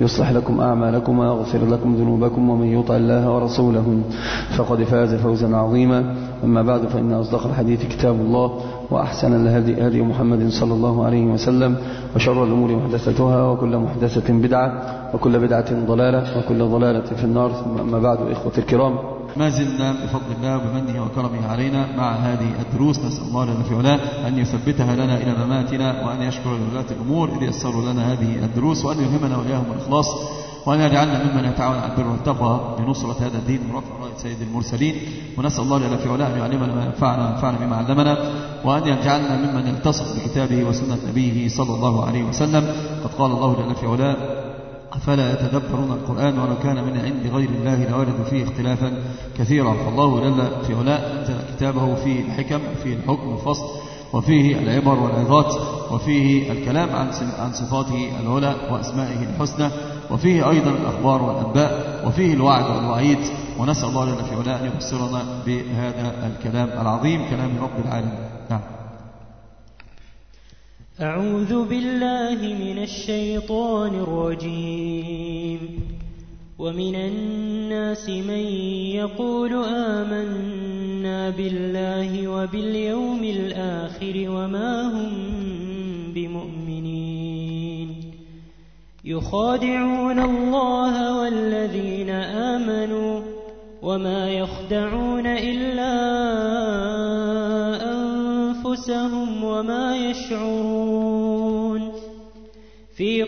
يصلح لكم أعمالكم ويغفر لكم ذنوبكم ومن يطع الله ورسوله فقد فاز فوزا عظيما. أما بعد فإن أصدق الحديث كتاب الله وأحسن الهدي هدي محمد صلى الله عليه وسلم وشر الأمور محدثتها وكل محدثة بدعة وكل بدعة ضلالة وكل ضلالة في النار. ثم أما بعد إخوة الكرام ما زلنا بفضل الله وبمنه وكرمه علينا مع هذه الدروس. نسأل الله لنا في علاه أن يثبتها لنا إلى مماتنا وأن يشكر لولاة الأمور إذ يسروا لنا هذه الدروس وأن يلهمنا وإياهم الإخلاص وأن يجعلنا ممن يتعاون على البر والتقوى لنصرة هذا الدين ورفع راية سيد المرسلين. ونسأل الله لنا في علاه أن يعلمنا ما ينفعنا وينفعنا بما علمنا وأن يجعلنا ممن يلتصق بكتابه وسنة نبيه صلى الله عليه وسلم. قد قال الله لنا في علاه أفلا يتدبرون القرآن ولو كان من عند غير الله لوجدوا فيه اختلافا كثيرا. فالله جل في علاء أنزل كتابه فيه الحكم وفيه الحكم والفصل وفيه العبر والعظات وفيه الكلام عن صفاته العلى وأسمائه الحسنى وفيه أيضا الأخبار والأنباء وفيه الوعد والوعيد. ونسأل الله لنا في علاء أن يبصرنا بهذا الكلام العظيم كلام رب العالمين. أعوذ بالله من الشيطان الرجيم. ومن الناس من يقول آمنا بالله وباليوم الآخر وما هم بمؤمنين. يخادعون الله والذين آمنوا وما يخدعون إلا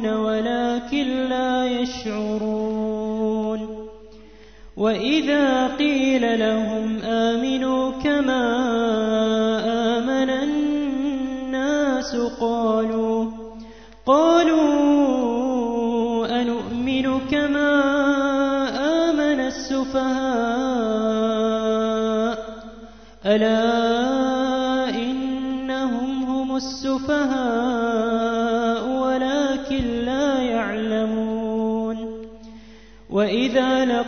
المفسدون ولكن لا يشعرون. وإذا قيل لهم آمنوا كما آمن الناس قالوا قالوا أنؤمن كما آمن السفهاء؟ ألا إنهم هم السفهاء؟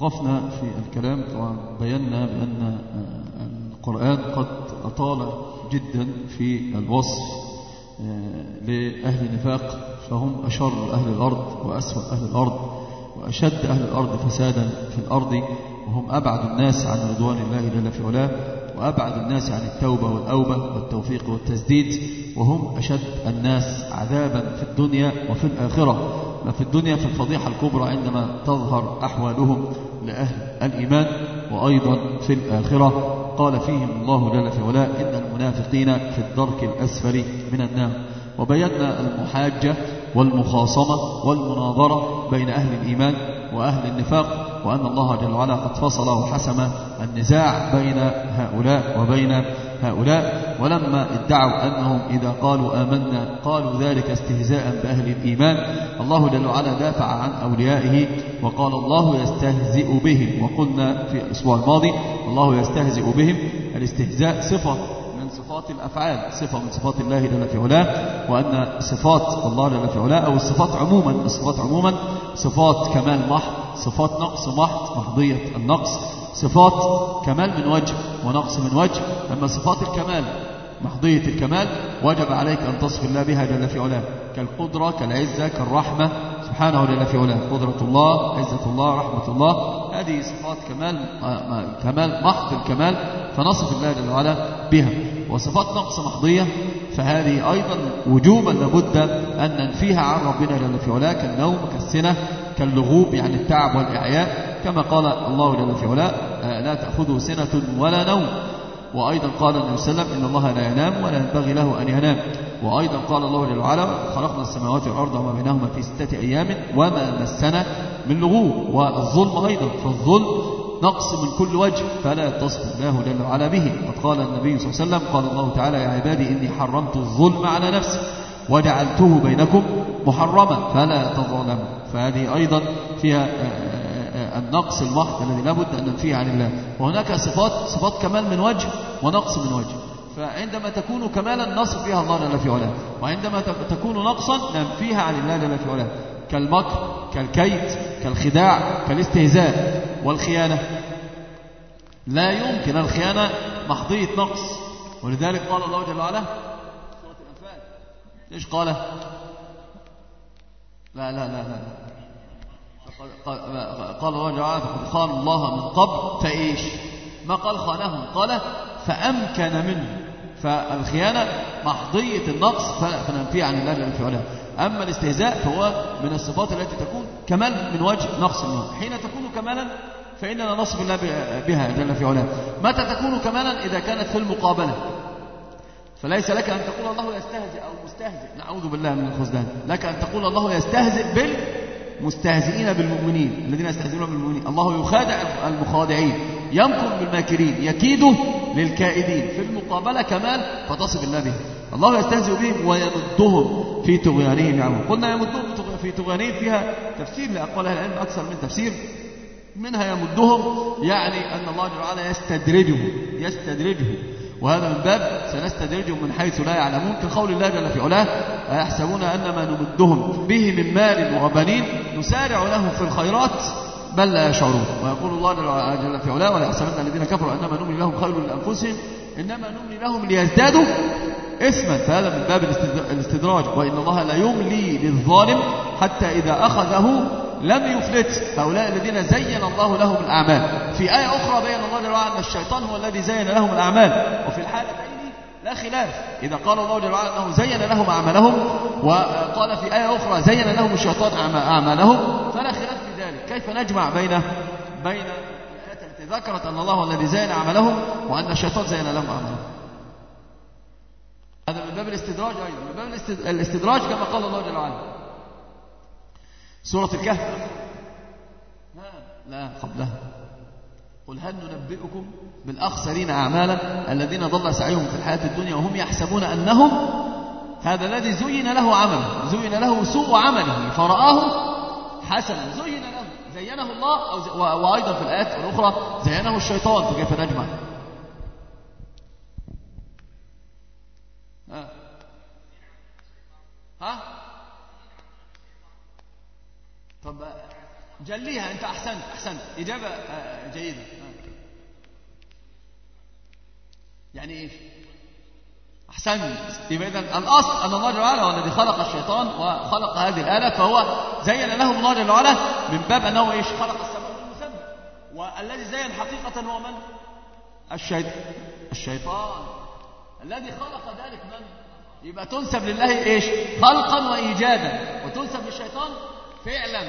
وقفنا في الكلام طبعا بينا بأن القرآن قد أطال جدا في الوصف لأهل النفاق فهم أشر أهل الأرض وأسوأ أهل الأرض وأشد أهل الأرض فسادا في الأرض وهم أبعد الناس عن رضوان الله جل في علاه وأبعد الناس عن التوبة والأوبة والتوفيق والتسديد وهم أشد الناس عذابا في الدنيا وفي الآخرة. ما في الدنيا في الفضيحة الكبرى عندما تظهر أحوالهم. لأهل الإيمان وأيضا في الآخرة. قال فيهم الله جل في علاه إن المنافقين في الدرك الأسفل من النار. وبينا المحاجة والمخاصمة والمناظرة بين أهل الإيمان وأهل النفاق وأن الله جل وعلا قد فصل وحسم النزاع بين هؤلاء وبين هؤلاء ولما ادعوا أنهم إذا قالوا آمنا قالوا ذلك استهزاء بأهل الإيمان. الله جل وعلا دافع عن أوليائه وقال الله يستهزئ بهم. وقلنا في الأسبوع الماضي الله يستهزئ بهم. الاستهزاء صفة من صفات الأفعال صفة من صفات الله جل في علاه وأن صفات الله جل في علاه أو الصفات عموما الصفات عموما صفات كمال محض صفات نقص محض محضية النقص. صفات كمال من وجه ونقص من وجه. أما صفات الكمال محضية الكمال وجب عليك أن تصف الله بها جل في علاه. كالقدرة كالعزة كالرحمة. سبحانه جل في علاه. قدرة الله عزة الله رحمة الله. هذه صفات كمال كمال محض الكمال فنصف الله جل وعلا بها. وصفات نقص محضية فهذه أيضا وجوبا لابد أن ننفيها عن ربنا جل في علاه. كالنوم كالسنة كاللغوب يعني التعب والإعياء. كما قال الله جل في علاه لا تأخذه سنة ولا نوم. وأيضا قال النبي صلى الله عليه وسلم إن الله لا ينام ولا ينبغي له أن ينام. وأيضا قال الله جل وعلا خلقنا السماوات والأرض وما بينهما في ستة أيام وما مسنا من لغوب. والظلم أيضا فالظلم نقص من كل وجه فلا تصف الله جل وعلا به. قد قال النبي صلى الله عليه وسلم قال الله تعالى يا عبادي إني حرمت الظلم على نفسي. وجعلته بينكم محرما فلا تظلموا. فهذه أيضا فيها النقص المحض الذي لابد أن ننفيه عن الله. وهناك صفات صفات كمال من وجه ونقص من وجه. فعندما تكون كمالا نصف فيها الله جل في علاه. وعندما تكون نقصا ننفيها عن الله جل في علاه. كالمكر كالكيد كالخداع كالاستهزاء والخيانة. لا يمكن الخيانة محضية نقص. ولذلك قال الله جل وعلا ليش قال لا لا لا لا. قال الله وعلا فقد خان الله من قبل فإيش؟ ما قال خانهم قال فأمكن منه. فالخيانة محضية النقص فننفي عن الله جل وعلا. أما الاستهزاء فهو من الصفات التي تكون كمال من وجه نقص من وجه حين تكون كمالا فإننا نصف الله بها جل في علاه متى تكون كمالا؟ إذا كانت في المقابلة. فليس لك أن تقول الله يستهزئ أو مستهزئ. نعوذ بالله من الخزدان لك أن تقول الله يستهزئ بالمستهزئين بالمؤمنين الذين يستهزئون بالمؤمنين. الله يخادع المخادعين يمكر بالماكرين يكيد للكائدين. في المقابلة كمال فتصف الله به. الله يستهزئ بهم ويمدهم في طغيانهم يعمون قلنا يمدهم في طغيانهم فيها تفسير لأقوال أهل العلم أكثر من تفسير. منها يمدهم يعني أن الله جل وعلا يستدرجهم يستدرجهم. وهذا من باب سنستدرجهم من حيث لا يعلمون. كقول الله جل في علاه أيحسبون أن ما نمدهم به من مال وبنين نسارع لهم في الخيرات بل لا يشعرون. ويقول الله جل في علاه ولا يحسبن الذين كفروا أنما نملي لهم خير لأنفسهم إنما نملي لهم ليزدادوا اسما فهذا من باب الاستدراج وإن الله لا يملي للظالم حتى إذا أخذه لم يفلت. هؤلاء الذين زين الله لهم الأعمال. في آية أخرى بين الله جل وعلا أن الشيطان هو الذي زين لهم الأعمال. وفي الحالتين لا خلاف. إذا قال الله جل وعلا أنه زين لهم أعمالهم وقال في آية أخرى زين لهم الشيطان أعمالهم فلا خلاف في ذلك. كيف نجمع بين بين التي ذكرت أن الله هو الذي زين أعمالهم وأن الشيطان زين لهم أعمالهم؟ هذا من باب الاستدراج أيضا من باب الاستدراج كما قال الله جل وعلا. سورة الكهف. لا قبلها. قل هل ننبئكم بالأخسرين أعمالا الذين ضل سعيهم في الحياة الدنيا وهم يحسبون أنهم؟ هذا الذي زين له عمله زين له سوء عمله فرآه حسنا زين له زينه الله وأيضا في الآيات الأخرى زينه الشيطان فكيف نجمع ها ها؟ طب جليها أنت أحسنت أحسنت إجابة جيدة. يعني إيش أحسنت يبقى إذن الأصل أن الله جل وعلا هو الذي خلق الشيطان وخلق هذه الآلة فهو زين لهم الله جل وعلا من باب أنه إيش؟ خلق السماء والمسمى والذي زين حقيقة هو من؟ الشيطان الشيطان. الذي خلق ذلك من؟ يبقى تنسب لله إيش؟ خلقا وإيجادا. وتنسب للشيطان فعلا.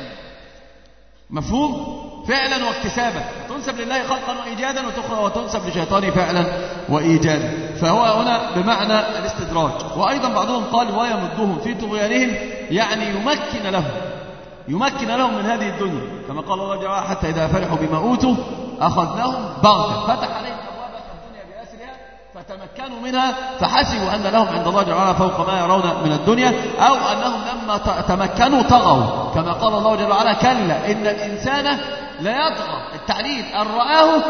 مفهوم؟ فعلا واكتسابا. تنسب لله خلقا وإيجادا وتنسب لشيطان فعلا وإيجادا. فهو هنا بمعنى الاستدراج. وأيضا بعضهم قال ويمدهم في طغيانهم يعني يمكن لهم. يمكن لهم من هذه الدنيا. كما قال الله جل حتى إذا فرحوا بما أوتوا أخذناهم بغتة. فتح عليهم فتمكنوا منها فحسبوا أن لهم عند الله جل فوق ما يرون من الدنيا أو أنهم لما تمكنوا طغوا. كما قال الله جل وعلا كلا إن الإنسان لا يطغى التعليل أن رآه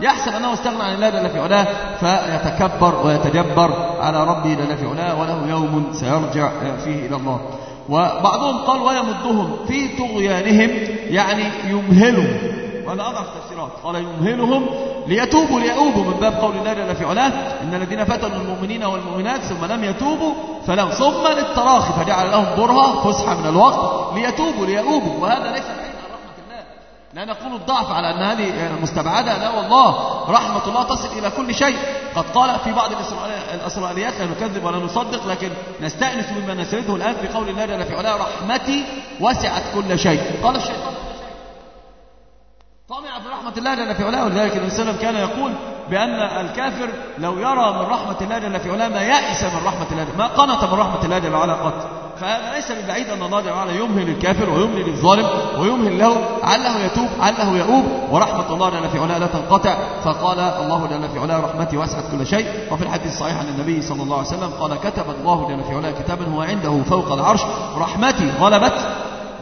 يحسب أنه استغنى عن الله جل في علاه فيتكبر ويتجبر على ربه جل في علاه وله يوم سيرجع فيه إلى الله. وبعضهم قال ويمدهم في طغيانهم يعني يمهلهم وهذا أضعف التفسيرات قال يمهلهم ليتوبوا ليؤوبوا من باب قول الله جل في علاه. إن الذين فتنوا المؤمنين والمؤمنات ثم لم يتوبوا فلهم ثم للتراخي فجعل لهم برهة فسحة من الوقت. ليتوبوا ليؤوبوا. وهذا ليس عن رحمة الله. لا نقول الضعف على أن هذه مستبعدة. لا والله. رحمة الله تصل إلى كل شيء. قد قال في بعض الإسرائيليات لا نكذب ولا نصدق لكن نستأنس مما نسرده الآن في قول الله جل في علاه رحمتي وسعت كل شيء. قال الشيطان طامع في رحمة الله جل في علاه ولذلك النبي صلى الله عليه وسلم كان يقول بأن الكافر لو يرى من رحمة الله جل في علاه ما يأس من رحمة الله ما قنط من رحمة الله جل وعلا قط. فهذا ليس من بعيد أن الله جل وعلا يمهل الكافر ويمهل الظالم ويمهل له عله يتوب عله يؤوب ورحمة الله جل في علاه لا تنقطع. فقال الله جل في علاه رحمتي واسعت كل شيء. وفي الحديث الصحيح عن النبي صلى الله عليه وسلم قال كتب الله جل في علاه كتابا هو عنده فوق العرش رحمتي غلبت.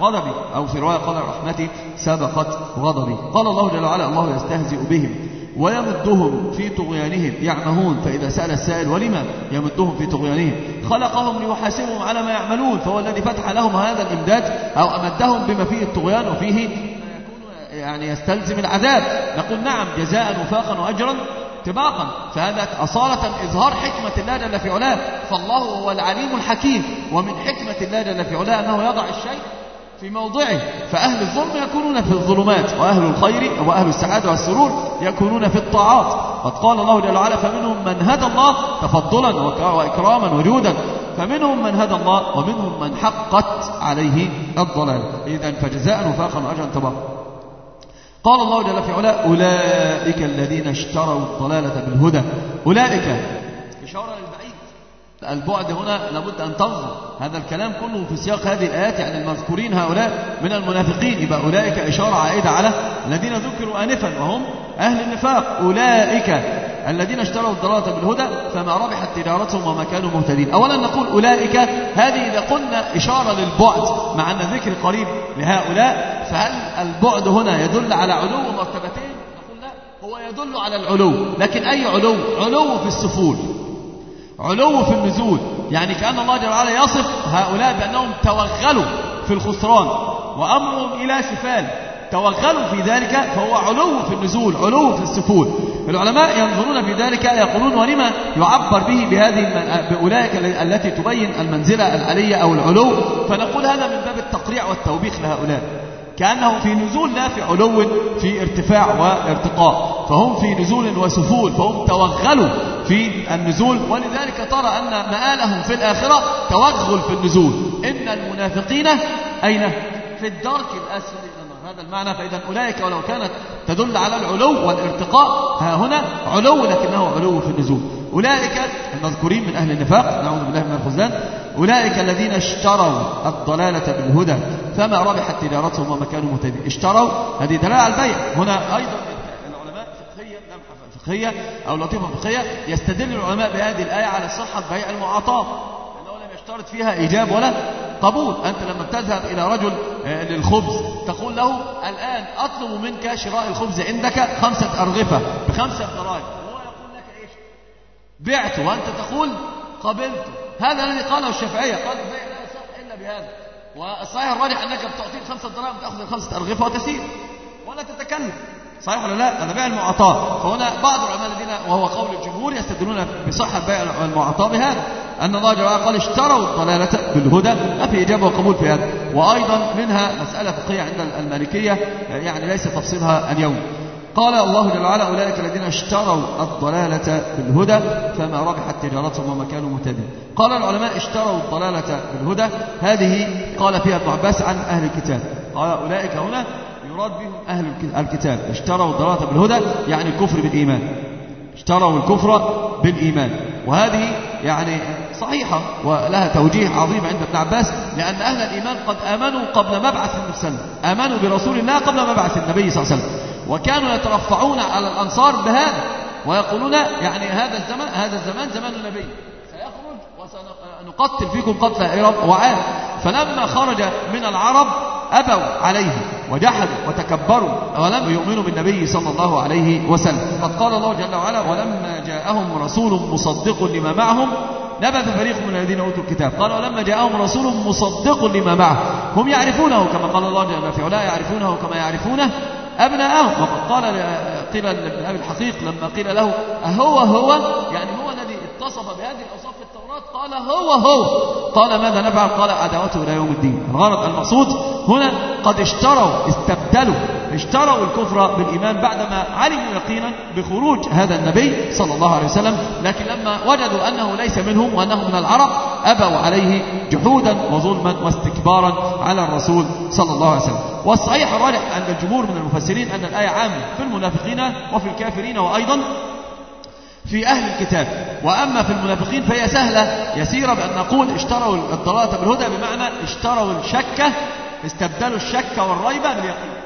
غضبي أو في رواية قال رحمتي سبقت غضبي. قال الله جل وعلا الله يستهزئ بهم ويمدهم في طغيانهم يعمهون. فإذا سأل السائل ولما يمدهم في طغيانهم؟ خلقهم ليحاسبهم على ما يعملون فهو الذي فتح لهم هذا الإمداد أو أمدهم بما فيه الطغيان وفيه يعني يستلزم العذاب. نقول نعم جزاء وفاقا وأجرا اتباقا فهذا أصالة إظهار حكمة الله جل في علاه. فالله هو العليم الحكيم ومن حكمة الله جل في علاه أنه يضع الشيء في موضعه. فأهل الظلم يكونون في الظلمات وأهل الخير وأهل السعادة والسرور يكونون في الطاعات. قد قال الله جل وعلا فمنهم من هدى الله تفضلا وإكراما وجودا. فمنهم من هدى الله ومنهم من حقت عليه الضلال. إذا فجزاء وفاقا وأجرا تبارك. قال الله جل في علاه أولئك الذين اشتروا الضلالة بالهدى. أولئك إشارة للبعيد. البعد هنا لابد أن تنظر هذا الكلام كله في سياق هذه الآيات يعني المذكورين هؤلاء من المنافقين. يبقى أولئك إشارة عائدة على الذين ذكروا آنفا وهم أهل النفاق. أولئك الذين اشتروا الضلالة بالهدى فما ربحت تجارتهم وما كانوا مهتدين. أولا نقول أولئك هذه إذا قلنا إشارة للبعد مع أن ذكر قريب لهؤلاء فهل البعد هنا يدل على علو مرتبتين نقول لا هو يدل على العلو لكن أي علو؟ علو في السفول. علو في النزول. يعني كأن الله جل وعلا يصف هؤلاء بأنهم توغلوا في الخسران وأمرهم إلى سفال. توغلوا في ذلك فهو علو في النزول علو في السفول. العلماء ينظرون في ذلك يقولون ولما يعبر به بهذه بأولئك التي تبين المنزلة العلية أو العلو؟ فنقول هذا من باب التقريع والتوبيخ لهؤلاء. كأنه في نزول لا في علو في ارتفاع وارتقاء. فهم في نزول وسفول فهم توغلوا في النزول. ولذلك ترى أن مآلهم في الآخرة توغل في النزول. إن المنافقين أين؟ في الدرك الأسفل هذا المعنى. فإذا أولئك ولو كانت تدل على العلو والارتقاء ها هنا علو لكنه علو في النزول. أولئك المذكورين من أهل النفاق نعوذ بالله من الخزلان أولئك الذين اشتروا الضلالة بالهدى فما ربحت تجارتهم وما كانوا مهتدين. اشتروا هذه دلالة على البيع. هنا أيضا العلماء فقهية لمحة فقهية أو لطيفة فقهية يستدل العلماء بهذه الآية على صحة بيع المعاطاة. لأنه لم يشترط فيها إيجاب ولا قبول. أنت لما بتذهب إلى رجل للخبز تقول له الآن أطلب منك شراء الخبز عندك خمسة أرغفة بخمسة ضرائب وهو يقول لك إيش بعت وأنت تقول قبلت هذا الذي قاله الشافعية. قال البيع لا يصح إلا بهذا. والصحيح الراجح أنك بتعطيه خمسة ضرائب وتأخذ الخمسة أرغفة وتسير. ولا تتكلم. صحيح ولا لا؟ هذا بيع المعاطاة فهنا بعض العلماء الذين وهو قول الجمهور يستدلون بصحة بيع المعاطاة بهذا. أن الله جل وعلا قال اشتروا الضلالة بالهدى. ما في إجابة وقبول في هذا. وأيضا منها مسألة فقهية عند المالكية. يعني ليس تفصيلها اليوم. قال الله جل وعلا أولئك الذين اشتروا الضلالة بالهدى فما ربحت تجارتهم وما كانوا مهتدين. قال العلماء اشتروا الضلالة بالهدى هذه قال فيها ابن عباس عن أهل الكتاب. قال أولئك هنا يراد بهم أهل الكتاب. اشتروا الضلالة بالهدى يعني الكفر بالإيمان. اشتروا الكفر بالإيمان. وهذه يعني صحيحة ولها توجيه عظيم عند ابن عباس لأن أهل الإيمان قد آمنوا قبل مبعث النبي صلى الله عليه وسلم. آمنوا برسول الله قبل مبعث النبي صلى الله عليه وسلم. وكانوا يترفعون على الأنصار بهذا ويقولون يعني هذا الزمان هذا الزمان زمان النبي. سيخرج وسنقتل فيكم قتل إرم وعاد. فلما خرج من العرب أبوا عليه وجحدوا وتكبروا ولم يؤمنوا بالنبي صلى الله عليه وسلم. قد قال الله جل وعلا ولما جاءهم رسول مصدق لما معهم نبذ فريق من الذين أوتوا الكتاب. قال ولما جاءهم رسول مصدق لما معه هم يعرفونه كما قال الله جل في يعرفونه كما يعرفونه أبناءهم وقد قال قيل لابن أبي الحقيق لما قيل له أهو هو يعني هو الذي اتصف بهذه الأوصاف التوراة قال هو هو. قال ماذا نفعل؟ قال عداوته إلى يوم الدين. الغرض المقصود هنا قد اشتروا استبدلوا اشتروا الكفر بالإيمان بعدما علموا يقينا بخروج هذا النبي صلى الله عليه وسلم. لكن لما وجدوا أنه ليس منهم وأنه من العرب أبوا عليه جحودا وظلما واستكبارا على الرسول صلى الله عليه وسلم. والصحيح الراجح عند الجمهور من المفسرين أن الآية عامة في المنافقين وفي الكافرين وأيضا في أهل الكتاب. وأما في المنافقين فهي سهلة. يسيرة بأن نقول اشتروا الضلالة بالهدى بمعنى اشتروا الشك استبدلوا الشك والريبة باليقين.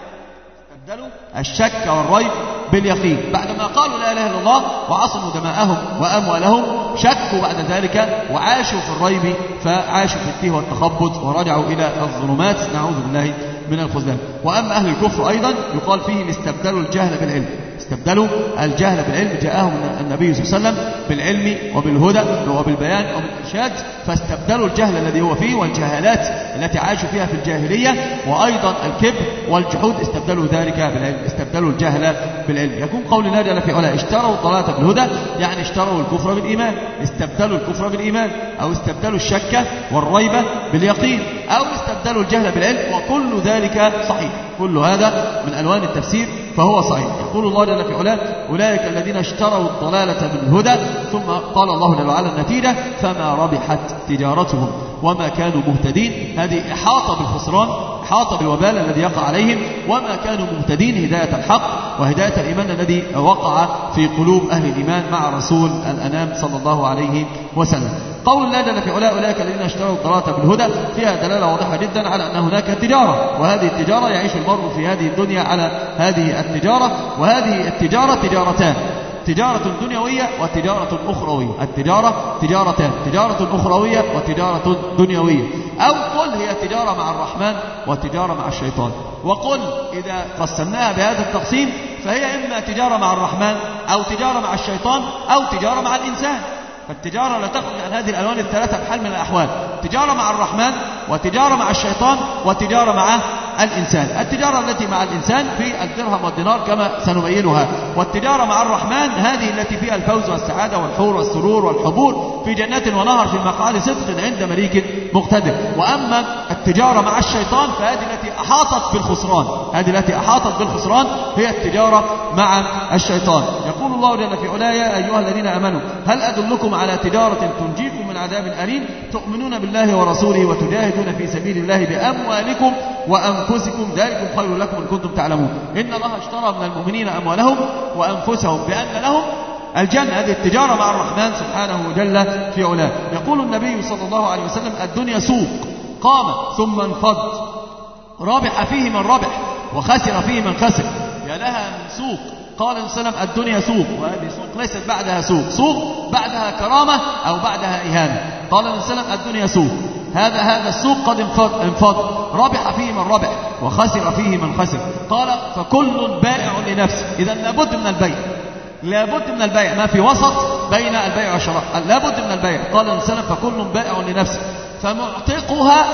استبدلوا الشك والريب باليقين. بعدما قالوا لا إله إلا الله وعصموا دماءهم وأموالهم شكوا بعد ذلك وعاشوا في الريب فعاشوا في التيه والتخبط ورجعوا إلى الظلمات. نعوذ بالله من الخذلان وأما أهل الكفر أيضا يقال فيهم استبدلوا الجهل بالعلم. استبدلوا الجهل بالعلم. جاءهم النبي صلى الله عليه وسلم بالعلم وبالهدى وبالبيان وبالإرشاد فاستبدلوا الجهل الذي هو فيه والجهالات التي عاشوا فيها في الجاهلية وأيضا الكبر والجحود. استبدلوا ذلك بالعلم استبدلوا الجهل بالعلم. يكون قول الله جل في علا اشتروا الضلالة بالهدى يعني اشتروا الكفر بالإيمان. استبدلوا الكفر بالإيمان أو استبدلوا الشك والريبة باليقين أو استبدلوا الجهل بالعلم وكل ذلك صحيح. كل هذا من ألوان التفسير فهو صحيح. يقول الله جل في علاه أولئك الذين اشتروا الضلالة بالهدى ثم قال الله جل وعلا النتيجة فما ربحت تجارتهم. وما كانوا مهتدين. هذه إحاطة بالخسران إحاطة بالوبال الذي يقع عليهم. وما كانوا مهتدين هداية الحق وهداية الإيمان الذي وقع في قلوب أهل الإيمان مع رسول الأنام صلى الله عليه وسلم. قول الله جل في أولئك الذين اشتروا الضلالة بالهدى. فيها دلالة واضحة جدا على أن هناك تجارة. وهذه التجارة يعيش المرء في هذه الدنيا على هذه التجارة. وهذه التجارة تجارتان. تجارة دنيوية وتجارة أخروية. التجارة تجارتان تجارة أخروية وتجارة دنيوية. أو قل هي تجارة مع الرحمن وتجارة مع الشيطان. وقل إذا قسمناها بهذا التقسيم فهي إما تجارة مع الرحمن أو تجارة مع الشيطان أو تجارة مع الإنسان. فالتجارة لا تخرج عن هذه الألوان الثلاثة بحال من الأحوال. تجارة مع الرحمن وتجارة مع الشيطان وتجارة مع الإنسان. التجارة التي مع الإنسان في الدرهم والدينار كما سنبينها. والتجارة مع الرحمن هذه التي فيها الفوز والسعادة والحور والسرور والحبور في جنات ونهر في مقعد صدق عند مليك مقتدر. وأما التجارة مع الشيطان فهذه التي أحاطت بالخسران هذه التي أحاطت بالخسران هي التجارة مع الشيطان. يقول الله جل في علاه يا أيها الذين آمنوا هل أدلكم على تجارة تنجيكم من عذاب أليم؟ تؤمنون بالله ورسوله وتجاهدون في سبيل الله بأموالكم وأنفسكم؟ ذلكم خير لكم إن كنتم تعلمون. إن الله اشترى من المؤمنين أموالهم وأنفسهم بأن لهم الجنة. هذه التجارة مع الرحمن سبحانه جل في علاه. يقول النبي صلى الله عليه وسلم الدنيا سوق. قام ثم انفض رابح فيه من ربح وخسر فيه من خسر. يا لها من سوق. قال النبي صلى الله عليه وسلم الدنيا سوق وهذه سوق ليست بعدها سوق. سوق بعدها كرامة أو بعدها إهانة. قال النبي صلى الله عليه وسلم الدنيا سوق. هذا هذا السوق قد انفض, انفض. ربح فيه من ربح وخسر فيه من خسر. قال فكل بائع لنفسه إذا لابد من البيع. لابد من البيع. ما في وسط بين البيع والشراء. لابد من البيع. قال النبي صلى الله عليه وسلم فكل بائع لنفسه فمعتقها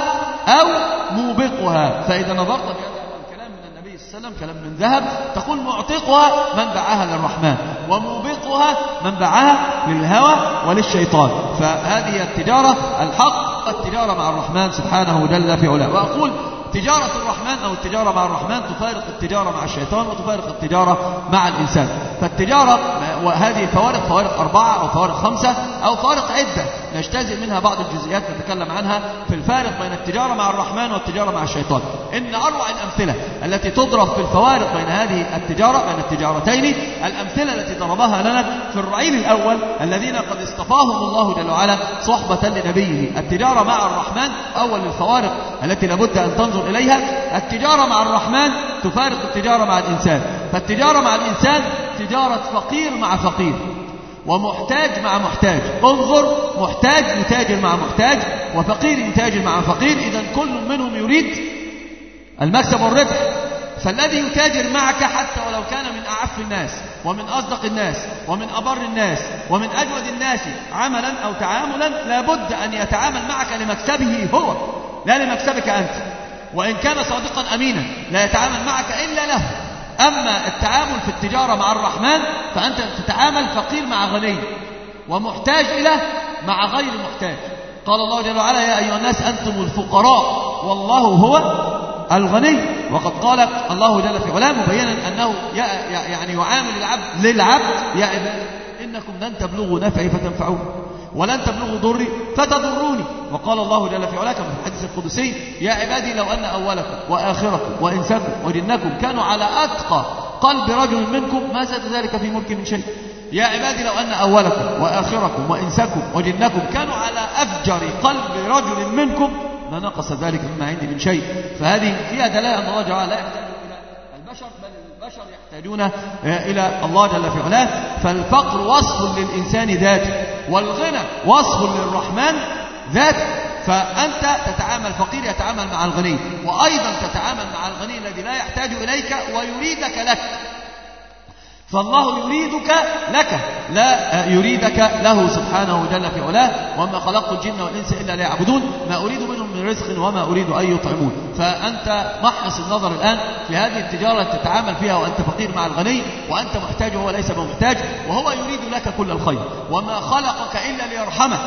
أو موبقها. فإذا نظرت بهذا الكلام من النبي صلى الله عليه وسلم كلام من ذهب تقول معتقها من باعها للرحمن وموبقها من باعها للهوى وللشيطان. فهذه التجارة الحق التجارة مع الرحمن سبحانه جل في علاه. وأقول تجارة الرحمن أو التجارة مع الرحمن تفارق التجارة مع الشيطان وتفارق التجارة مع الإنسان. فالتجارة وهذه الفوارق فوارق أربعة أو فوارق خمسة أو فوارق عدة. نجتزئ منها بعض الجزئيات نتكلم عنها في الفارق بين التجارة مع الرحمن والتجارة مع الشيطان. إن أروع الأمثلة التي تضرب في الفوارق بين هذه التجارة بين التجارتين الأمثلة التي ضربها لنا في الرعيل الأول الذين قد اصطفاهم الله جل وعلا صحبة لنبيه. التجارة مع الرحمن أول الفوارق التي لابد أن تنظر إليها. التجارة مع الرحمن تفارق التجارة مع الإنسان. فالتجارة مع الإنسان تجارة فقير مع فقير. ومحتاج مع محتاج. انظر محتاج يتاجر مع محتاج وفقير يتاجر مع فقير. إذا كل منهم يريد المكسب والربح. فالذي يتاجر معك حتى ولو كان من أعف الناس ومن أصدق الناس ومن أبر الناس ومن أجود الناس عملا أو تعاملا لابد أن يتعامل معك لمكسبه هو لا لمكسبك أنت. وإن كان صادقا أمينا لا يتعامل معك إلا له. أما التعامل في التجارة مع الرحمن فأنت تتعامل فقير مع غني ومحتاج إلى مع غير محتاج. قال الله جل وعلا يا أيها الناس أنتم الفقراء والله هو الغني. وقد قال الله جل في علاه مبينا أنه يعني يعامل العبد للعبد. يا عباد إنكم لن تبلغوا نفعي فتنفعوني ولن تبلغوا ضري فتضروني. وقال الله جل في علاه كما في الحديث القدسي يا عبادي لو أن أولكم وآخركم وإنسكم وجنكم كانوا على أتقى قلب رجل منكم ما زاد ذلك في ملك من شيء. يا عبادي لو أن أولكم وآخركم وإنسكم وجنكم كانوا على أفجر قلب رجل منكم ما نقص ذلك مما عندي من شيء. فهذه فيها دلالة أن الله جل لا يحتاج البشر يحتاجون إلى الله جل في علاه. فالفقر وصف للإنسان ذاته والغنى وصف للرحمن ذاته فأنت تتعامل فقير يتعامل مع الغني وأيضا تتعامل مع الغني الذي لا يحتاج إليك ويريدك لك. فالله يريدك لك لا يريدك له سبحانه جل في علاه. وما خلقت الجن والإنس إلا ليعبدون. ما أريد منهم من رزق وما أريد أن يطعمون. فأنت محرص النظر الآن في هذه التجارة تتعامل فيها وأنت فقير مع الغني وأنت محتاج وهو ليس بمحتاج وهو يريد لك كل الخير. وما خلقك إلا ليرحمك.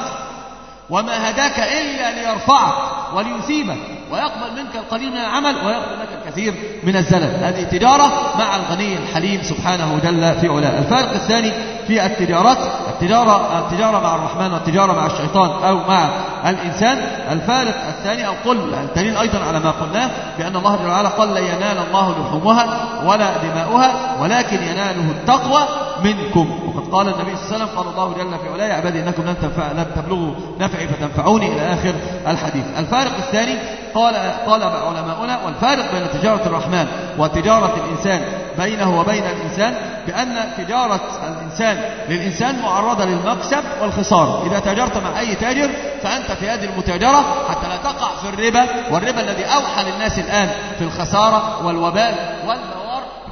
وما هداك إلا ليرفعك وليثيبك. ويقبل منك القليل من العمل ويغفر لك الكثير من الزلل. هذه تجارة مع الغني الحليم سبحانه جل في علاه. الفارق الثاني في التجارات التجارة التجارة مع الرحمن والتجارة مع الشيطان أو مع الإنسان. الفارق الثاني أو قل الدليل أيضا على ما قلناه بأن الله جل وعلا قال لا ينال الله لحومها ولا دماؤها ولكن يناله التقوى منكم. وقد قال النبي صلى الله عليه وسلم قال الله جل في علاه يا عبادي إنكم لن لن تبلغوا نفعي فتنفعوني. إلى آخر الحديث. الفارق الثاني قال قال علماؤنا والفارق بين تجارة الرحمن وتجارة الإنسان بينه وبين الإنسان بأن تجارة الإنسان للإنسان معرضة للمكسب والخسارة. إذا تاجرت مع أي تاجر فأنت في هذه المتاجرة حتى لا تقع في الربا والربا الذي أوحى للناس الآن في الخسارة والوبال والبوار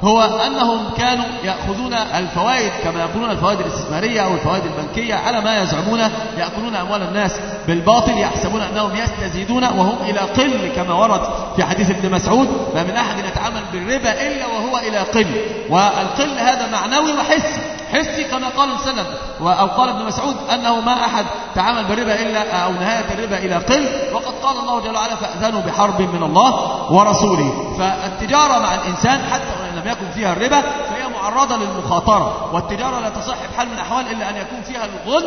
هو أنهم كانوا يأخذون الفوائد كما يقولون الفوائد الاستثمارية أو الفوائد البنكية على ما يزعمون يأكلون أموال الناس. بالباطل يحسبون أنهم يستزيدون وهم إلى قل كما ورد في حديث ابن مسعود ما من أحد يتعامل بالربا إلا وهو إلى قل. والقل هذا معنوي وحسي. حسي كما قال وسلم أو قال ابن مسعود أنه ما أحد تعامل بالربا إلا أو نهاية الربا إلى قل وقد قال الله جل وعلا فأذنوا بحرب من الله ورسوله. فالتجارة مع الإنسان حتى وإن لم يكن فيها الربا فهي معرضة للمخاطرة. والتجارة لا تصح بحال من الأحوال إلا أن يكون فيها الغل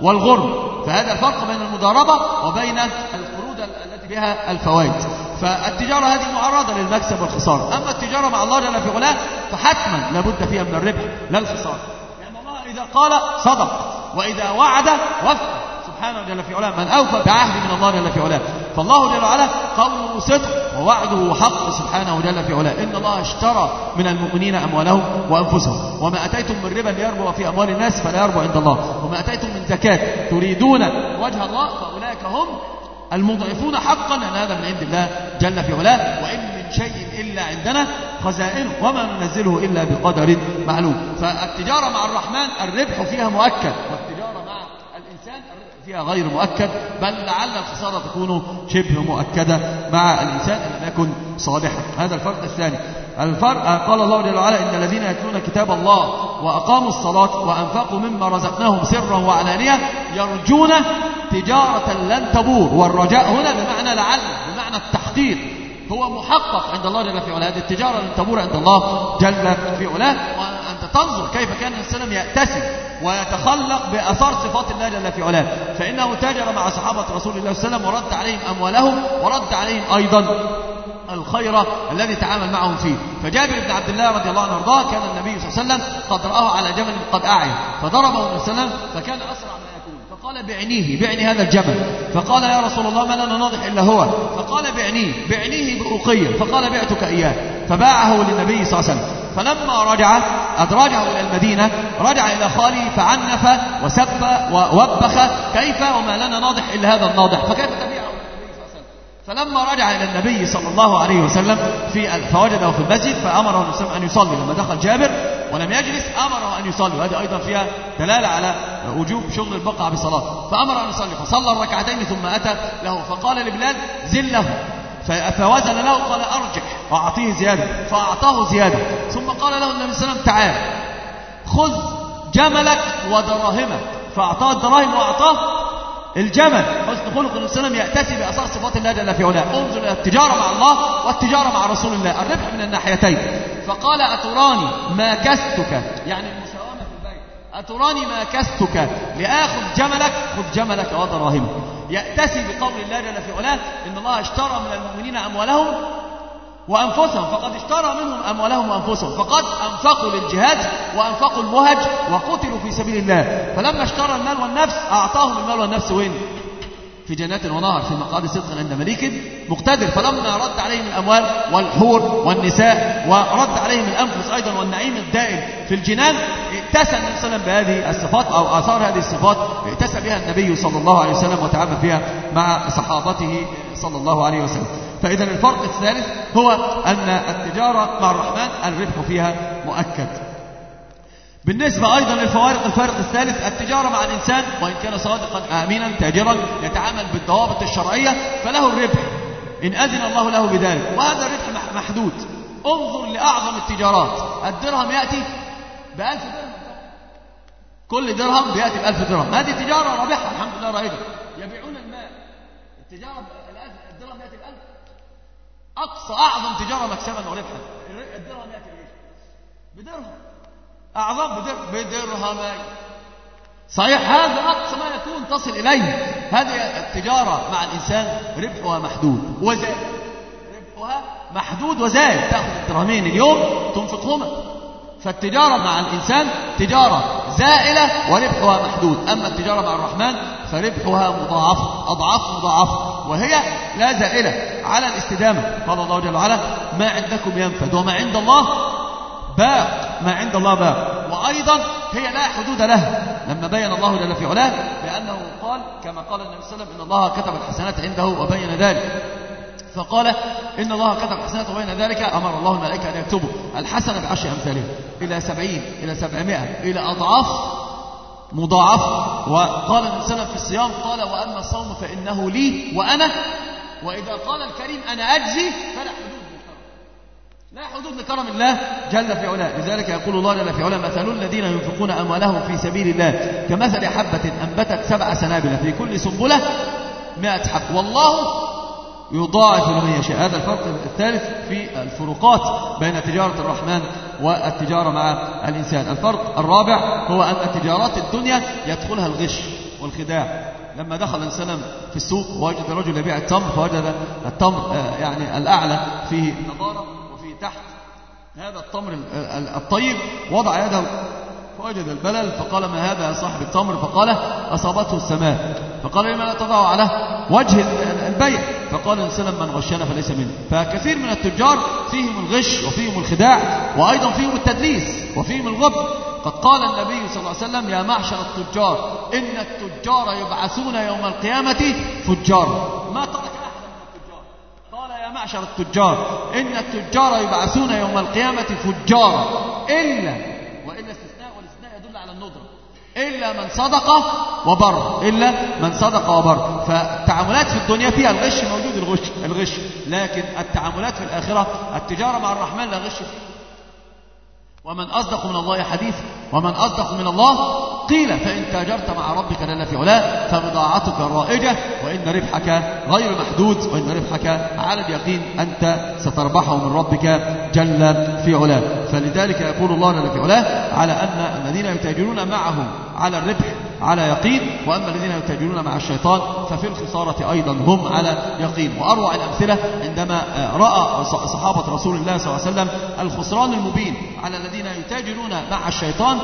والغرم. فهذا الفرق بين المضاربة وبين القروض بها الفوائد. فالتجارة هذه معرضة للمكسب والخسارة. أما التجارة مع الله جل في علاه فحتما لابد فيها من الربح لا الخسارة. لأن الله إذا قال صدق وإذا وعد وفق. سبحانه جل في علاه. من أوفى بعهد من الله جل في علاه. فالله جل وعلا قوله صدق ووعده حق سبحانه جل في علاه. إن الله اشترى من المؤمنين أموالهم وأنفسهم. وما أتيتم من ربا ليربو في أموال الناس فلا يربو عند الله. وما أتيتم من زكاة تريدون وجه الله فأولئك هم المضعفون حقا أن هذا من عند الله جل في علاه. وإن من شيء إلا عندنا خزائنه وما ننزله إلا بقدر معلوم. فالتجارة مع الرحمن الربح فيها مؤكد والتجارة مع الإنسان الربح فيها غير مؤكد. بل لعل الخسارة تكون شبه مؤكدة مع الإنسان إن لم يكن صالحا هذا الفرق الثاني. الفرق قال الله جل وعلا إن الذين يتلون كتاب الله وأقاموا الصلاة وأنفقوا مما رزقناهم سرا وعلانية يرجون تجارة لن تبور. والرجاء هنا بمعنى لعل بمعنى التحقيق. هو محقق عند الله جل في علاه. هذه التجارة لن تبور عند الله جل في علاه. وأنت تنظر كيف كان السلام يأتسم ويتخلق بأثار صفات الله جل في علاه. فإنه تاجر مع صحابة رسول الله صلى الله عليه وسلم ورد عليهم أموالهم ورد عليهم أيضا الخير الذي تعامل معهم فيه. فجابر بن عبد الله رضي الله عنه وارضاه كان النبي صلى الله عليه وسلم قد رآه على جمل قد أعيا فضربه النبي صلى الله عليه وسلم فكان أسرع فقال بعنيه بعني هذا الجمل فقال يا رسول الله ما لنا ناضح إلا هو. فقال بعنيه بعنيه بأوقية فقال بعتك إياه. فباعه للنبي صلى الله عليه وسلم. فلما رجع أدرجه إلى المدينة رجع إلى خاله فعنف وسب ووبخ كيف؟ وما لنا ناضح إلا هذا الناضح. فكيف تبيعه فلما رجع إلى النبي صلى الله عليه وسلم في فوجده في المسجد فأمره النبي أن يصلي. لما دخل جابر ولم يجلس أمره أن يصلي. وهذه أيضا فيها دلالة على وجوب شغل البقعة بصلاة فأمر أن يصلي فصلى الركعتين ثم أتى له. فقال لبلال زل له. فوزن له قال أرجح. وأعطيه زيادة. فأعطاه زيادة. ثم قال له النبي صلى الله عليه وسلم تعال خذ جملك ودراهمك. فأعطاه الدراهم وأعطاه الجمل. حسن خلق النبي صلى الله عليه وسلم يأتسي بأثار صفات الله جل في علاه. انظر إلى التجارة مع الله والتجارة مع رسول الله. الربح من الناحيتين. فقال أتراني ما كستك؟ يعني المساومة في البيع أتراني ما كستك؟ لآخذ جملك. خذ جملك ودراهمك يأتسي بقول الله جل في علاه إن الله اشترى من المؤمنين أموالهم وأنفسهم. فقد اشترى منهم أموالهم وأنفسهم. فقد أنفقوا للجهاد وأنفقوا المهج وقتلوا في سبيل الله. فلما اشترى المال والنفس أعطاهم المال والنفس وين؟ في جنات ونهر في مقعد صدق عند مليك مقتدر. فلما رد عليهم الأموال والحور والنساء ورد عليهم الأنفس أيضا والنعيم الدائم في الجنان ائتسى النبي صلى الله عليه وسلم بهذه الصفات أو آثار هذه الصفات ائتسى بها النبي صلى الله عليه وسلم وتعامل فيها مع صحابته صلى الله عليه وسلم. فإذا الفرق الثالث هو أن التجارة مع الرحمن الربح فيها مؤكد. بالنسبة أيضا للفوارق الفارق الثالث التجارة مع الإنسان وإن كان صادقا آمينا تاجرا يتعامل بالضوابط الشرعية فله الربح. إن أذن الله له بذلك. وهذا الربح محدود. انظر لأعظم التجارات. الدرهم يأتي بألف درهم. كل درهم بيأتي بألف درهم. هذه تجارة رابحة الحمد لله رائدة. يبيعون المال. التجارة الدرهم يأتي بألف. أقصى أعظم تجارة مكسبا وربحا. الدرهم يأتي بإيش؟ بدرهم. أعظم بدر بدرهمين صحيح هذا أقصى ما يكون تصل إليه. هذه التجارة مع الإنسان ربحها محدود وزائد ربحها محدود وزائد تأخذ الدرهمين اليوم تنفقهما فالتجارة مع الإنسان تجارة زائلة وربحها محدود. أما التجارة مع الرحمن فربحها مضاعف أضعاف مضاعفة وهي لا زائلة. على الاستدامة قال الله جل وعلا ما عندكم ينفد وما عند الله باق ما عند الله باق. وأيضا هي لا حدود لها لما بين الله جل في علاه بأنه قال كما قال النبي صلى الله عليه وسلم إن الله كتب الحسنات عنده وبين ذلك. فقال إن الله كتب الحسنات وبين ذلك أمر الله الملائكة أن يكتبوا. الحسنة بعشر أمثالها. إلى سبعين إلى سبعمائة إلى أضعاف مضاعفة وقال النبي صلى الله عليه وسلم في الصيام قال وأما الصوم فإنه لي وأنا. وإذا قال الكريم أنا أجزي فلا حدود لا حدود لكرم الله جل في علاه. لذلك يقول الله جل في علاه مثل الذين ينفقون أموالهم في سبيل الله كمثل حبة أنبتت سبع سنابل في كل سنبلة مئة حب. والله يضاعف لمن يشاء. هذا الفرق الثالث في الفروقات بين تجارة الرحمن والتجارة مع الإنسان. الفرق الرابع هو أن تجارات الدنيا يدخلها الغش والخداع. لما دخل الإنسان في السوق ووجد رجل يبيع التمر فوجد التمر يعني الأعلى فيه نضارة. تحت هذا التمر الطيب وضع يده فوجد البلل فقال ما هذا يا صاحب التمر؟ فقال أصابته السماء. فقال لما لا تضعه على وجه البيع. فقال الإنسان من غشنا فليس منه. فكثير من التجار فيهم الغش وفيهم الخداع وأيضا فيهم التدليس وفيهم الغبن قد قال النبي صلى الله عليه وسلم يا معشر التجار إن التجار يبعثون يوم القيامة فجارا. ما ترك أحد من التجار قال يا معشر التجار. إن التجار يبعثون يوم القيامة فجارا. إلا وإلا استثناء والاستثناء يدل على الندرة. إلا من صدق وبر. إلا من صدق وبر. فالتعاملات في الدنيا فيها الغش موجود الغش الغش. لكن التعاملات في الآخرة التجارة مع الرحمن لا غش. فيه ومن أصدق من الله حديث ومن أصدق من الله قيل فإن تاجرت مع ربك جل في علاه فبضاعتك رائجة وإن ربحك غير محدود وإن ربحك على اليقين أنت ستربحه من ربك جل في علاه. فلذلك يقول الله جل في علاه على أن الذين يتاجرون معه على الربح على يقين. وأما الذين يتاجرون مع الشيطان ففي الخسارة أيضا هم على يقين. وأروع الأمثلة عندما رأى صحابة رسول الله صلى الله عليه وسلم الخسران المبين على الذين يتاجرون مع الشيطان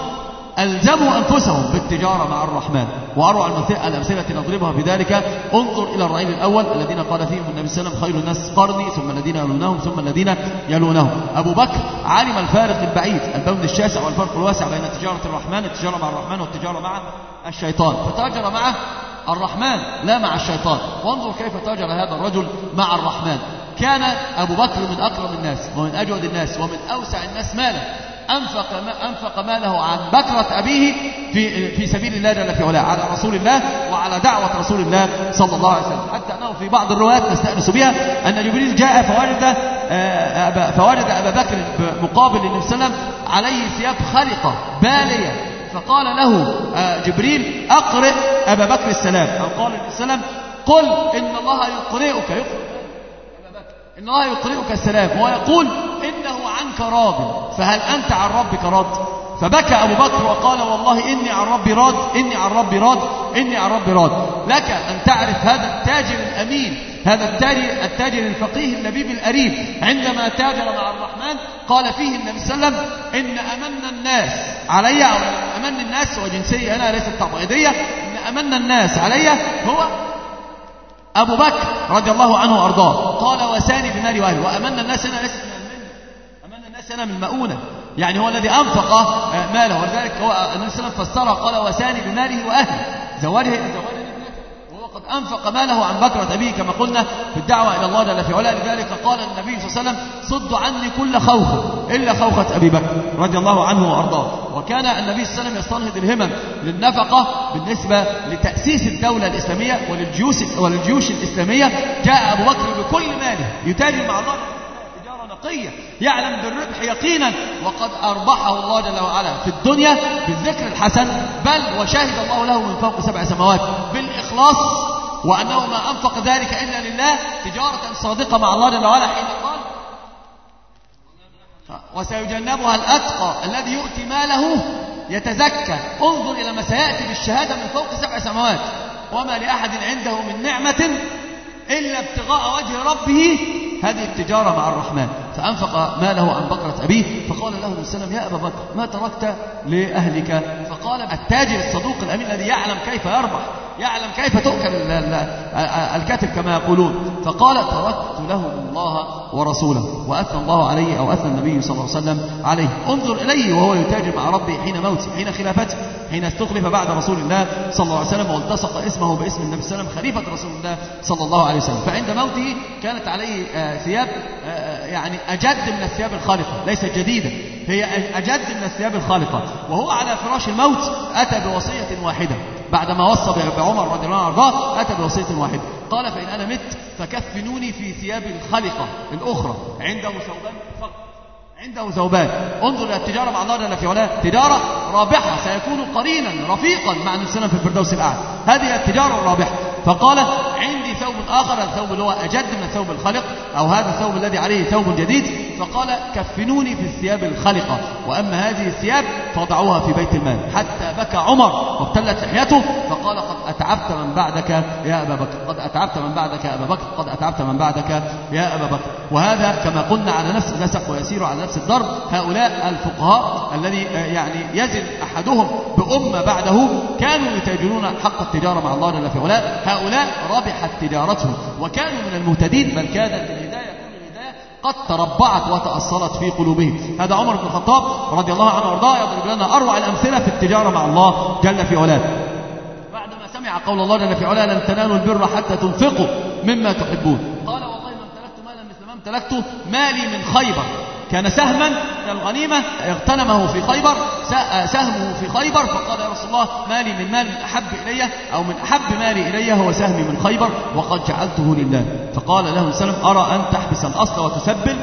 ألزموا أنفسهم بالتجارة مع الرحمن. وأروع الأمثلة نضربها بذلك. انظر إلى الرعيل الأول الذين قال فيهم النبي صلى الله عليه وسلم خير الناس قرني ثم الذين يلونهم ثم الذين يلونهم. أبو بكر علم الفارق البعيد البون الشاسع والفرق الواسع بين تجارة الرحمن التجارة مع الرحمن والتجارة مع الشيطان. فتاجر مع الرحمن لا مع الشيطان. وانظر كيف تاجر هذا الرجل مع الرحمن. كان أبو بكر من أكرم الناس ومن أجود الناس ومن أوسع الناس مالا. أنفق, ما أنفق ماله عن بكرة أبيه في, في سبيل الله جل في علاه على رسول الله وعلى دعوة رسول الله صلى الله عليه وسلم. حتى أنه في بعض الروايات نستأنس بها أن جبريل جاء فوجد فوجد أبا بكر مقابل النبي صلى الله عليه وسلم عليه ثياب خلقة بالية. فقال له جبريل أقرئ أبا بكر السلام. أو قال النبي صلى الله عليه وسلم قل إن الله يقرئك. يقرئ إن الله يقرئك السلام. ويقول إنه عنك راض. فهل أنت عن ربك راض؟ فبكى أبو بكر وقال والله إني عن ربي راض إني عن ربي راض إني عن ربي راض. لك أن تعرف هذا التاجر الأمين هذا التاجر, التاجر الفقيه اللبيب الأريب عندما تاجر مع الرحمن قال فيه النبي صلى الله عليه وسلم إن أمن الناس علي أو أمن الناس وجنسية هنا ليست تبعيدية إن أمن الناس علي هو أبو بكر رضي الله عنه وأرضاه. قال وساني بمال وأهله وأمن الناس هنا ليست هنا من المؤونة يعني هو الذي أنفق ماله. ولذلك هو النبي صلى الله عليه وسلم فسرها قال وساني بماله وأهله. زواجه وهو قد أنفق ماله عن بكرة أبيه كما قلنا في الدعوة إلى الله جل في علاه. لذلك قال النبي صلى الله عليه وسلم صدوا عني كل خوف إلا خوخة أبي بكر رضي الله عنه وأرضاه. وكان النبي صلى الله عليه وسلم يستنهض الهمم للنفقة بالنسبة لتأسيس الدولة الإسلامية وللجيوش, وللجيوش الإسلامية. جاء أبو بكر بكل ماله. يتاجر مع الله. نقية يعلم بالربح يقينا. وقد أربحه الله جل وعلا في الدنيا بالذكر الحسن. بل وشهد الله له من فوق سبع سماوات. بالإخلاص. وأنه ما أنفق ذلك إلا لله. تجارة صادقة مع الله جل وعلا حين قال. وسيجنبها الأتقى الذي يؤتي ماله يتزكى. انظر إلى ما سيأتي بالشهادة من فوق سبع سماوات. وما لأحد عنده من نعمة إلا ابتغاء وجه ربه. هذه التجارة مع الرحمن. فأنفق ماله عن بقرة أبيه فقال له السلام يا أبا بكر ما تركت لأهلك؟ فقال التاجر الصدوق الأمين الذي يعلم كيف يربح يعلم كيف تؤكل الكتف كما يقولون. فقال تركت لهم الله ورسوله وأثنى الله عليه أو أثنى النبي صلى الله عليه وسلم عليه. انظر إليه وهو يتاجر مع ربه حين موته حين خلافته حين استخلف بعد رسول الله صلى الله عليه وسلم والتصق اسمه باسم النبي صلى الله عليه وسلم خليفة رسول الله صلى الله عليه وسلم. فعند موته كانت عليه ثياب يعني أجد من الثياب الخالقة ليست جديدة هي أجد من الثياب الخالقة وهو على فراش الموت أتى بوصية واحدة بعدما وصى بعمر رضي الله عنه أتى بوصية واحدة قال فإن أنا مت فكفنوني في ثياب الخلقة الأخرى عنده ثوبان فقط عنده ثوبان انظر إلى التجارة مع الله جل في علاه تجارة رابحة سيكون قرينا رفيقا مع وسلم في الفردوس الأعلى هذه التجارة الرابحة فقال عندي ثوب آخر الثوب اللي هو أجد من الثوب الخلق أو هذا الثوب الذي عليه ثوب جديد. فقال كفنوني في الثياب الخلقه وأما هذه الثياب فضعوها في بيت المال. حتى بكى عمر وابتلت لحيته فقال قد أتعبت من بعدك يا أبا بكر قد أتعبت من بعدك يا أبا بكر قد أتعبت من بعدك يا أبا بكر. وهذا كما قلنا على نفس النسق ويسير على نفس الضرب هؤلاء الفقهاء الذي يعني يزن أحدهم بأمة بعده كانوا يتاجرون حق التجارة مع الله جل في علاه. هؤلاء ربحت تجارتهم وكانوا من المهتدين بل كانت الهداية كل الهدايه قد تربعت وتأصلت في قلوبهم. هذا عمر بن الخطاب رضي الله عنه وارضاه يضرب لنا أروع الأمثلة في التجارة مع الله جل في علاه. بعدما سمع قول الله جل في علاه لن تنالوا البر حتى تنفقوا مما تحبون. قال والله ما امتلكت مالا مثل ما امتلكت مالي من خيبر. كان سهما من الغنيمة اغتنمه في خيبر سهمه في خيبر فقال يا رسول الله مالي من مال أحب إلي أو من أحب مالي إلي هو سهمي من خيبر وقد جعلته لله. فقال له وسلم أرى أن تحبس الأصل وتسبل؟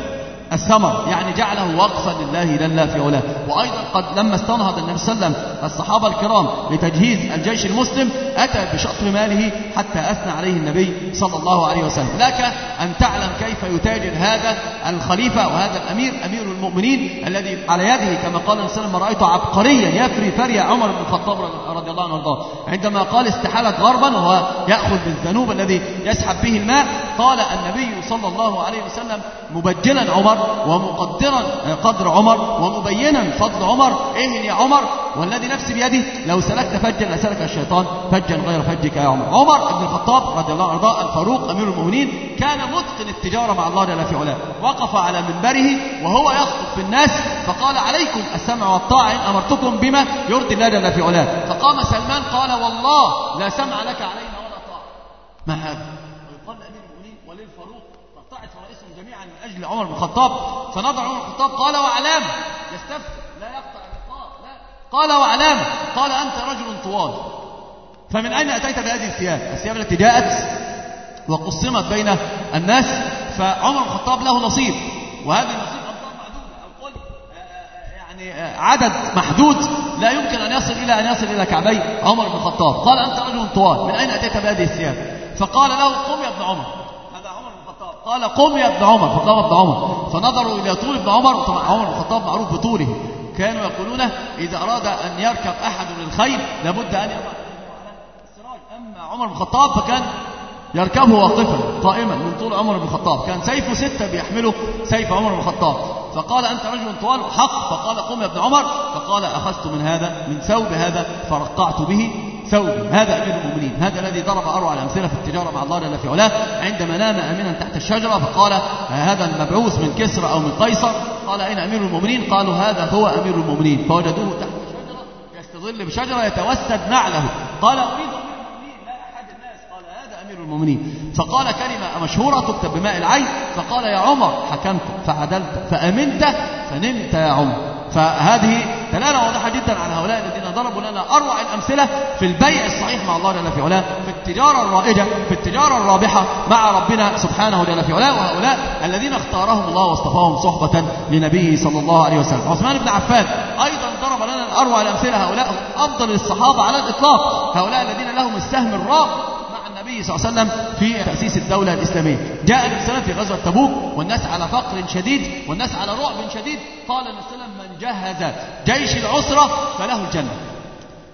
الثمر يعني جعله وقفا لله جل في علاه. وأيضا قد لما استنهض النبي صلى الله عليه وسلم الصحابة الكرام لتجهيز الجيش المسلم أتى بشطر ماله حتى أثنى عليه النبي صلى الله عليه وسلم. لك أن تعلم كيف يتاجر هذا الخليفة وهذا الأمير أمير المؤمنين الذي على يده كما قال النبي صلى الله عليه وسلم رايته عبقريا يفري فري عمر بن الخطاب رضي الله عنه وارضاه. عندما قال استحالت غربا وهو يأخذ بالذنوب الذي يسحب به الماء قال النبي صلى الله عليه وسلم مبجلا عمر ومقدرا قدر عمر ومبينا فضل عمر. إيه يا عمر والذي نفسي بيده لو سلكت فجا لسلك الشيطان فجا غير فجك يا عمر. عمر بن الخطاب رضي الله عنه الفاروق أمير المؤمنين كان متقن التجارة مع الله جل في علاه. وقف على منبره وهو يخطب في الناس فقال عليكم السمع والطاعة إن أمرتكم بما يرضي الله جل في علاه. فقام سلمان قال والله لا سمع لك علينا ولا طاعة. ما هذا؟ أجل عمر بن الخطاب. فنظر عمر بن الخطاب. قال واعلام يستفتي. لا يقطع اللقاء لا. قال واعلام قال أنت رجل طوال. فمن أين أتيت بهذه الثياب؟ الثياب التي جاءت وقسمت بين الناس فعمر بن الخطاب له نصيب. وهذا النصيب قل يعني عدد محدود. لا يمكن أن يصل إلى أن يصل إلى كعبي عمر بن الخطاب. قال أنت رجل طوال. من أين أتيت بهذه الثياب؟ فقال له قم يا ابن عمر. قال قم يا ابن عمر فقام ابن عمر. فنظروا إلى طول ابن عمر طبعا عمر بن الخطاب معروف بطوله. كانوا يقولون إذا أراد أن يركب أحد للخيل لابد أن يضع السراج أما عمر بن الخطاب فكان يركبه واقفا قائما من طول عمر بن الخطاب. كان سيفه ستة بيحمله سيف عمر بن الخطاب. فقال أنت رجل طوال حق. فقال قم يا ابن عمر. فقال أخذت من هذا من ثوب هذا فرقعت به. ثوبي هذا أمير المؤمنين. هذا الذي ضرب أروع الأمثلة في التجارة مع الله جل في علاه. عندما نام آمنا تحت الشجرة فقال هذا المبعوث من كسرى أو من قيصر؟ قال أين أمير المؤمنين؟ قالوا هذا هو أمير المؤمنين. فوجدوه تحت شجرة يستظل بشجرة يتوسد نعله. قال أريد أمير المؤمنين. فقال كلمة مشهورة تكتب بماء العين. فقال يا عمر حكمت فعدلت فأمنت فنمت يا عمر فهذه دلالة واضحة جدا على هؤلاء الذين ضربوا لنا أروع الأمثلة في البيع الصحيح مع الله جل في علاه في التجارة الرائجة في التجارة الرابحة مع ربنا سبحانه جل في علاه وهؤلاء الذين اختارهم الله واصطفاهم صحبة لنبيه صلى الله عليه وسلم. عثمان بن عفان أيضا ضرب لنا أروع الأمثلة هؤلاء أفضل الصحابة على الإطلاق. هؤلاء الذين لهم السهم الراق النبي صلى الله عليه وسلم في تأسيس الدولة الإسلامية. جاء النبي صلى الله عليه وسلم في غزوة تبوك والناس على فقر شديد والناس على رعب شديد. قال النبي صلى الله عليه وسلم من جهز جيش العسرة فله الجنة.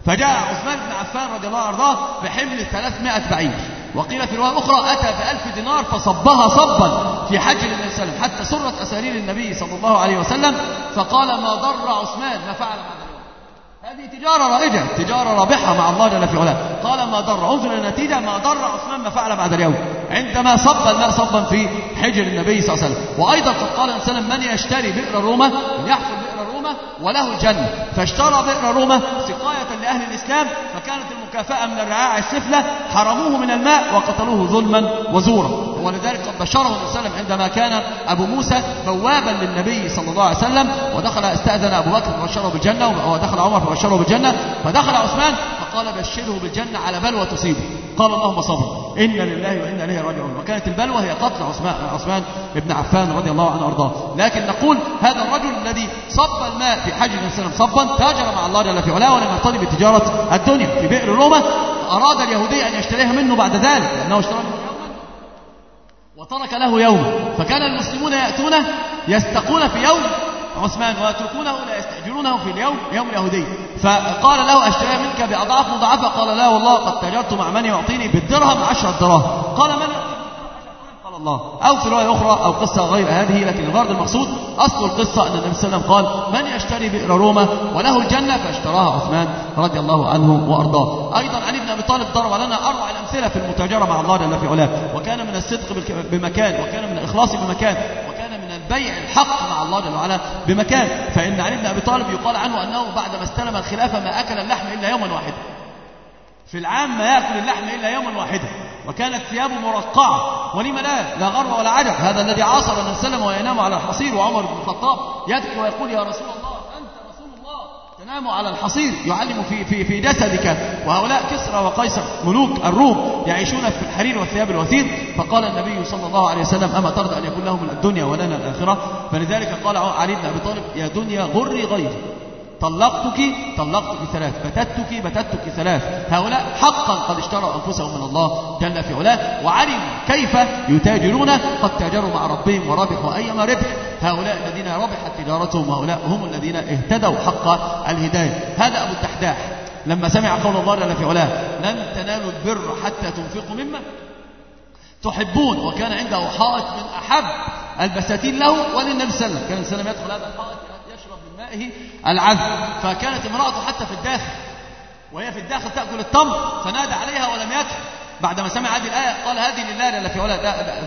فجاء عثمان بن عفان رضي الله عنه بحمل 300 بعير. وقيل في رواية أخرى أتى بألف دينار فصبها صبا في حج النبي صلى الله عليه وسلم. حتى سرت أسارير النبي صلى الله عليه وسلم فقال ما ضر عثمان ما فعل هذه تجارة رائجة تجارة رابحة مع الله جل في علاه. قال ما ضر انظر النتيجة ما ضر عثمان ما فعل بعد اليوم. عندما صب الماء صبا في حجر النبي صلى الله عليه وسلم. وأيضا قد قال صلى الله عليه وسلم من يشتري بئر رومة من رومة وله الجنة فاشترى بئر رومة سقاية لأهل الإسلام فكانت المكافأة من الرعاع السفلى حرموه من الماء وقتلوه ظلما وزورا. ولذلك قد بشره وسلم عندما كان أبو موسى بوابا للنبي صلى الله عليه وسلم ودخل استأذن أبو بكر فبشره بالجنة ودخل عمر فبشره بالجنة فدخل عثمان فقال بشره بالجنة على بلوى تصيبه. قال اللهم صبر. إن لله وإنا إليه راجعون. وكانت البلوى هي قتل عثمان عثمان بن عفان رضي الله عنه وأرضاه. لكن نقول هذا الرجل الذي صب الماء في حج وسلم صبا تاجر مع الله جل في علاه ولم يرتضي بتجارة الدنيا. في بئر روما أراد اليهودي أن يشتريها منه بعد ذلك لأنه اشترى وترك له يوم. فكان المسلمون يأتون يستقون في يوم. عثمان ويتركونه لا يستأجرونه في اليوم يوم اليهودي فقال له أشتريها منك بأضعاف مضاعفة؟ قال لا والله قد تاجرت مع من يعطيني بالدرهم عشرة دراهم. قال من؟ قال الله. أو في رواية أخرى أو قصة غير هذه لكن الغرض المقصود أصل القصة أن النبي صلى الله عليه وسلم قال من يشتري بئر روما وله الجنة فاشتراها عثمان رضي الله عنه وأرضاه. أيضا علي بن أبي طالب ضرب لنا أروع الأمثلة في المتاجرة مع الله جل في علاه. وكان من الصدق بمكان وكان من الإخلاص بمكان. البيع الحق مع الله جل وعلا بمكان. فإن علي بن أبي طالب يقال عنه أنه بعدما استلم الخلافة ما أكل اللحم إلا يوما واحدا. في العام ما يأكل اللحم إلا يوما واحدا. وكانت ثيابه مرقعة. ولم لا؟ لا غر ولا عجب هذا الذي عاصر النبي وسلم وينام على الحصير وعمر بن الخطاب يبكي ويقول يا رسول الله تنام على الحصير يعلم في في في جسدك. وهؤلاء كسرى وقيصر ملوك الروم يعيشون في الحرير والثياب الوثير فقال النبي صلى الله عليه وسلم أما ترضى أن يكون لهم الدنيا ولنا الآخرة؟ فلذلك قال علي بن أبي طالب يا دنيا غري غيري. طلقتك طلقتك ثلاث بتتك بتتك ثلاث. هؤلاء حقا قد اشتروا أنفسهم من الله جل في علاه وعلموا كيف يتاجرون قد تاجروا مع ربهم وربحوا أيما ربح هؤلاء الذين ربحت تجارتهم وهؤلاء هم الذين اهتدوا حق الهداية. هذا أبو الدحداح. لما سمع قول الله جل في علاه لن تنالوا البر حتى تنفقوا مما تحبون. وكان عنده حائط من أحب البساتين له وللنبي صلى الله عليه وسلم. كان النبي صلى الله عليه وسلم يدخل هذا الحائط. مائه العذب. فكانت امرأته حتى في الداخل وهي في الداخل تأكل التمر فنادى عليها ولم يدخل بعدما سمع هذه الآية قال هذه لله جل في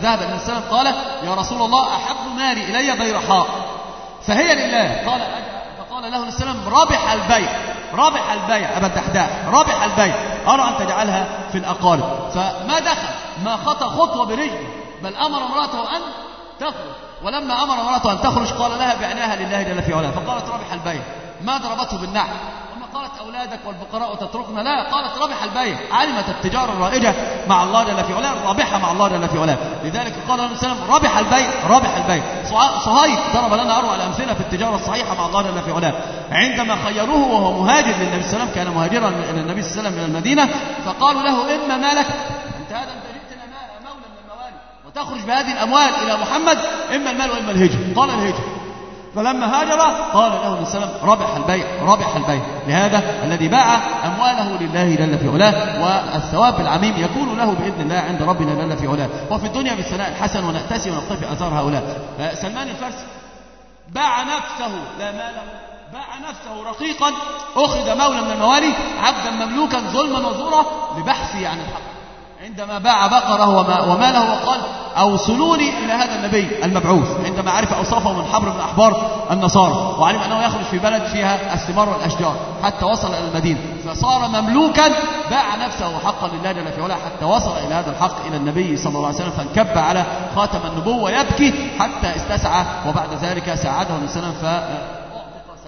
ذهب عليه وسلم قال يا رسول الله أحب مالي إلي بيرحاء فهي لله قال فقال له وسلم ربح البيع ربح البيع أبا الدحداح ربح البيع أرى أن تجعلها في الأقارب. فما دخل ما خطى خطوة برجله بل أمر امرأته أن تخرج. ولما أمر امرأته أن تخرج قال لها بعناها لله جل في علاه. فقالت ربح البيع ما ضربته بالنعل وما قالت أولادك والفقراء تتركنا؟ لا قالت ربح البيع علمت التجارة الرائجة مع الله جل في علاه الرابحة مع الله جل في علاه. لذلك قال النبي صلى الله عليه وسلم ربح البيع ربح البيع صهيب ضرب لنا أروع الأمثلة في التجارة الصحيحة مع الله جل في علاه. عندما خيروه وهو مهاجر للنبي صلى الله عليه وسلم كان مهاجرا إلى النبي صلى الله عليه وسلم من المدينة فقالوا له إما مالك؟ أنت هذا أنت جئتنا مولى من وتخرج بهذه الأموال إلى محمد إما المال وإما الهجر قال الهجر فلما هاجر قال له وسلم ربح البيع ربح البيع. لهذا الذي باع أمواله لله جل في علاه والثواب العميم يكون له بإذن الله عند ربنا جل في علاه. وفي الدنيا بالثناء الحسن ونأتسي ونقتفي أثار هؤلاء. سلمان الفارسي باع نفسه لا ماله باع نفسه رقيقا أخذ مولى من الموالي عبدا مملوكا ظلما وزورا لبحثه عن الحق. عندما باع بقرة وماله وقال أوصلوني إلى هذا النبي المبعوث. عندما عرف أوصافه من حبر من أحبار النصارى وعلم أنه يخرج في بلد فيها الثمار والأشجار حتى وصل إلى المدينة. فصار مملوكا باع نفسه حقا لله جل في حتى وصل إلى هذا الحق إلى النبي صلى الله عليه وسلم فانكب على خاتم النبوة يبكي حتى استسعى وبعد ذلك ساعده النبي صلى الله عليه وسلم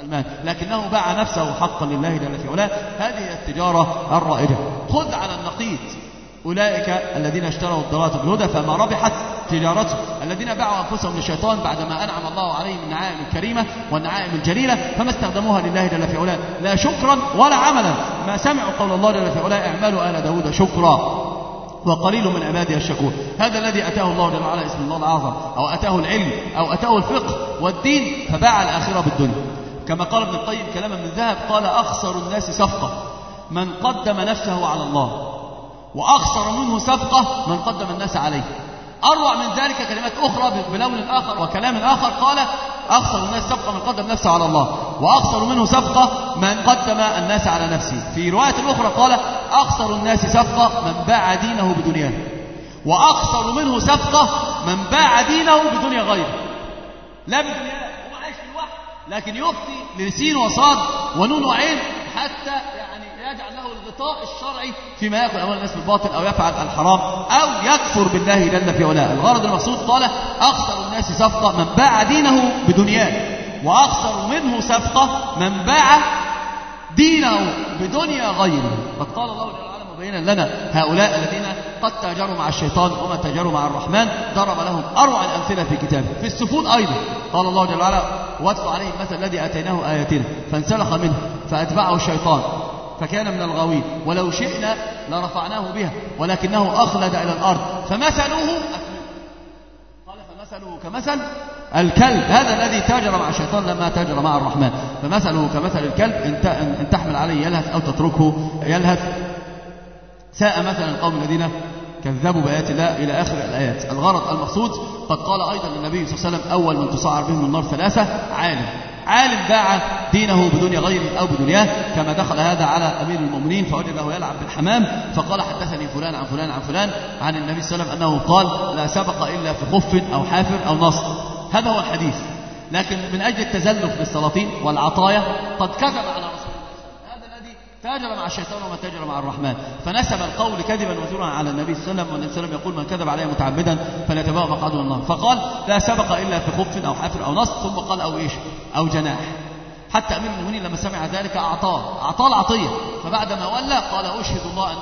سلمان. لكنه باع نفسه حقا لله جل في هذه التجارة الرائجة. خذ على النقيض. أولئك الذين اشتروا الضلالة بالهدى فما ربحت تجارتهم. الذين باعوا أنفسهم للشيطان بعدما أنعم الله عليهم النعائم الكريمة والنعائم الجليلة فما استخدموها لله جل في علاه. لا شكرا ولا عملا. ما سمعوا قول الله جل في علاه اعملوا آل داود شكرا. وقليل من عبادي الشكور هذا الذي أتاه الله جل وعلا اسم الله الأعظم أو أتاه العلم أو أتاه الفقه والدين فباع الآخرة بالدنيا. كما قال ابن القيم كلاما من ذهب قال أخسر الناس صفقة. من قدم نفسه على الله. وأخسر منه صفقة من قدم الناس عليه. أروع من ذلك كلمات أخرى بلون آخر وكلام آخر قال أخسر الناس صفقة من قدم نفسه على الله وأخسر منه صفقة من قدم الناس على نفسه. في رواية أخرى قال أخسر الناس صفقة من باع دينه بدنياه وأخسر منه صفقة من باع دينه بدنيا غيره. لا بدنياه هو عايش الوحي لكن يفتي لسين وصاد ونون وعين حتى يجعل له الغطاء الشرعي فيما يأكل أموال الناس بالباطل أو يفعل الحرام أو يكفر بالله جل في علاه. الغرض المقصود قال أخسر الناس صفقة من باع دينه بدنياه وأخسر منه صفقة من باع دينه بدنيا غيره. قد قال الله وعلا مبينا لنا هؤلاء الذين قد تاجروا مع الشيطان وما تاجروا مع الرحمن ضرب لهم أروع الأمثلة في كتابه. في السفود أيضا قال الله جل وعلا واتل عليه المثل الذي أتيناه آياتنا فانسلخ منه فأتبعه الشيطان. فكان من الغاوين ولو شئنا لرفعناه بها ولكنه أخلد إلى الأرض. فمثله قال فمثله كمثل الكلب هذا الذي تاجر مع الشيطان لما تاجر مع الرحمن. فمثله كمثل الكلب إن تحمل عليه يلهث أو تتركه يلهث. ساء مثلا القوم الذين كذبوا بآيات الله إلى آخر الآيات. الغرض المقصود قد قال أيضا النبي صلى الله عليه وسلم أول من تصعر بهم النار ثلاثة عالم. عالم باع دينه بدنيا غيره أو بدنياه كما دخل هذا على أمير المؤمنين فوجده يلعب بالحمام فقال حدثني فلان عن فلان عن فلان عن النبي صلى الله عليه وسلم أنه قال لا سبق إلا في خف أو حافر أو نصر هذا هو الحديث. لكن من أجل التزلف للسلاطين والعطايا قد كذب على رسول الله هذا الذي تاجر مع الشيطان وما تاجر مع الرحمن. فنسب القول كذبا وزورا على النبي صلى الله عليه وسلم والنبي صلى الله عليه وسلم يقول من كذب عليه متعمدا فليتبوأ مقعده النار فقال لا سبق إلا في خف أو حافر أو نصر ثم قال أو إيش؟ أو جناح. حتى أمير المؤمنين لما سمع ذلك أعطاه. أعطاه العطية. فبعد ما ولى قال أشهد الله أن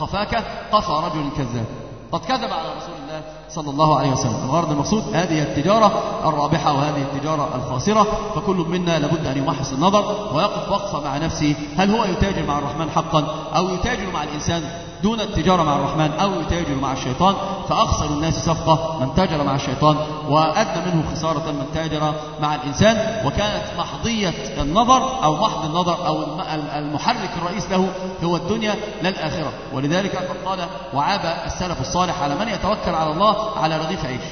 قفاك قفى رجل كذاب. قد كذب على رسول صلى الله عليه وسلم. الغرض المقصود هذه التجارة الرابحة وهذه التجارة الخاسرة فكل منا لابد أن يمحص النظر ويقف وقفة مع نفسه هل هو يتاجر مع الرحمن حقا أو يتاجر مع الإنسان دون التجارة مع الرحمن أو يتاجر مع الشيطان؟ فأخسر الناس صفقة من تاجر مع الشيطان وأدنى منه خسارة من تاجر مع الإنسان وكانت محضية النظر أو محض النظر أو المحرك الرئيس له هو الدنيا لا الآخرة ولذلك قد قال وعاب السلف الصالح على من يتوكل على الله على رغيف عيش.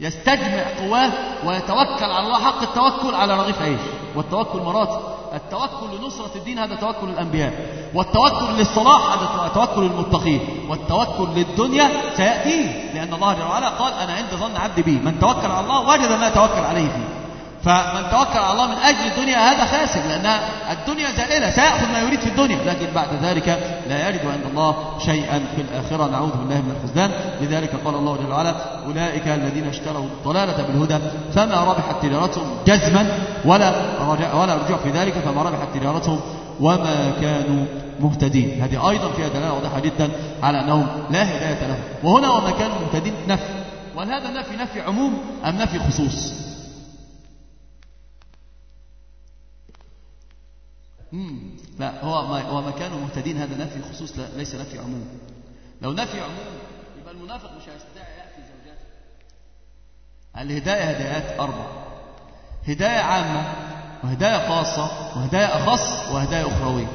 يستجمع قواه ويتوكل على الله حق التوكل على رغيف عيش. والتوكل مراتب. التوكل لنصرة الدين هذا توكل الأنبياء والتوكل للصلاح هذا توكل المتقين والتوكل للدنيا سيأتيه لأن الله جل وعلا قال أنا عند ظن عبدي بي. من توكل على الله وجد ما توكل عليه فيه. فمن توكل على الله من أجل الدنيا هذا خاسر لأن الدنيا زائلة سيأخذ ما يريد في الدنيا لكن بعد ذلك لا يجد عند الله شيئا في الآخرة. نعوذ بالله من الخزدان لذلك قال الله جل وعلا أولئك الذين اشتروا الضلالة بالهدى فما ربحت تجارتهم جزما ولا رجع ولا رجوع في ذلك فما ربحت تجارتهم وما كانوا مهتدين. هذه أيضا فيها دلالة واضحة جدا على أنهم لا هداية لهم. وهنا وما كانوا مهتدين نفي. وهل هذا النفي نفي عموم أم نفي خصوص؟ لا هو ما هو ما كانوا مهتدين هذا نفي خصوص لا ليس نفي عموم. لو نفي عموم يبقى المنافق مش هيستطيع يأتي زوجاته. الهداية هدايات أربع. هداية عامة وهداية خاصة وهداية أخص وهداية أخروية.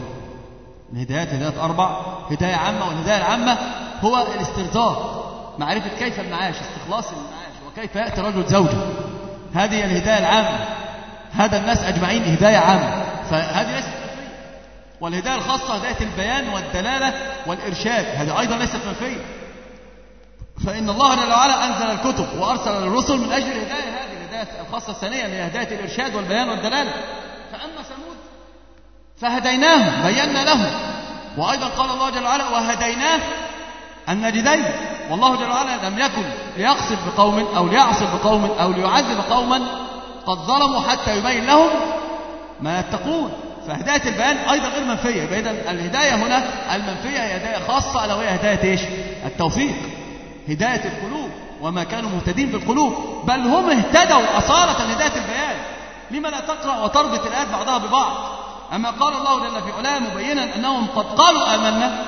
الهدايات هدايات أربع. هداية عامة والهداية العامة هو الاسترزاق معرفة كيف المعاش استخلاص المعاش وكيف يأتي رجل زوجه. هذه الهداية العامة. هذا الناس أجمعين هداية عامة. فهذه ليست والهداية الخاصة هداية البيان والدلالة والإرشاد. هذه أيضا ليست منفية فإن الله جل وعلا أنزل الكتب وأرسل الرسل من أجل الهداية هذه الهداية الخاصة الثانية اللي هي هداية الإرشاد والبيان والدلالة. فأما ثمود فهديناه بينا له. وأيضا قال الله جل وعلا وهديناه النجدين والله جل وعلا لم يكن ليقصد بقوم أو ليعصب بقوم أو ليعذب قوما قد ظلموا حتى يبين لهم ما يتقون. فهداية البيان أيضا غير منفية. يبقى الهداية هنا المنفية هي هداية خاصة ألا وهي هداية إيش؟ التوفيق. هداية القلوب وما كانوا مهتدين بالقلوب بل هم اهتدوا أصالة هداية البيان. لما لا تقرأ وتربط الآيات بعضها ببعض. أما قال الله جل في علاه مبينا أنهم قد قالوا آمنا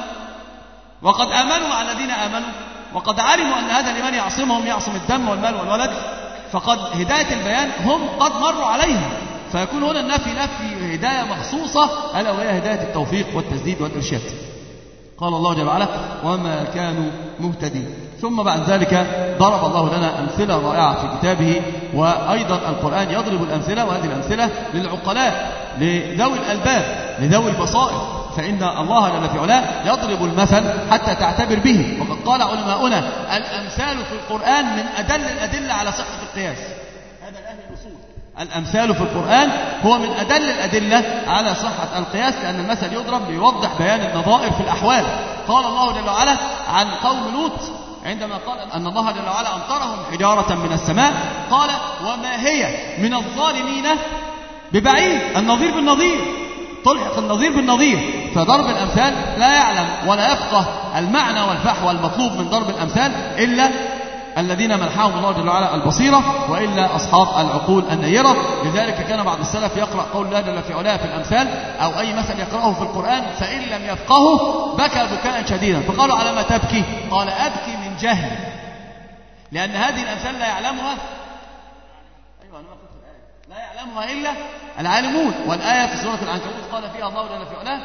وقد آمنوا مع الذين آمنوا وقد علموا أن هذا لمن يعصمهم يعصم الدم والمال والولد. فقد هداية البيان هم قد مروا عليها فيكون هنا النفي نفي هداية مخصوصة ألا وهي هداية التوفيق والتسديد والإرشاد. قال الله جل وعلا وما كانوا مهتدين. ثم بعد ذلك ضرب الله لنا أمثلة رائعة في كتابه وأيضا القرآن يضرب الأمثلة وهذه الأمثلة للعقلاء لذوي الألباب لذوي البصائر. فإن الله جل في علاه يضرب المثل حتى تعتبر به. وقد قال علماؤنا الأمثال في القرآن من أدل الأدلة على صحة القياس. الأمثال في القرآن هو من أدل الأدلة على صحة القياس لأن المثل يضرب ليوضح بيان النظائر في الأحوال. قال الله جل وعلا عن قوم لوط عندما قال أن الله جل وعلا أمطرهم حجارة من السماء قال وما هي من الظالمين ببعيد؟ النظير بالنظير. تلحق النظير بالنظير. فضرب الأمثال لا يعلم ولا يفقه المعنى والفحوى المطلوب من ضرب الأمثال إلا الذين منحهم الله جل وعلا البصيرة وإلا أصحاب العقول النيرة. لذلك كان بعض السلف يقرأ قول الله جل في علاه في الأمثال أو أي مثل يقرأه في القرآن فإن لم يفقهه بكى بكاء شديدا. فقالوا على ما تبكي؟ قال أبكي من جهل. لأن هذه الأمثال لا يعلمها. أيوة قلت الآية. لا يعلمها إلا العالمون. والآية في سورة العنكبوت قال فيها الله جل في علاه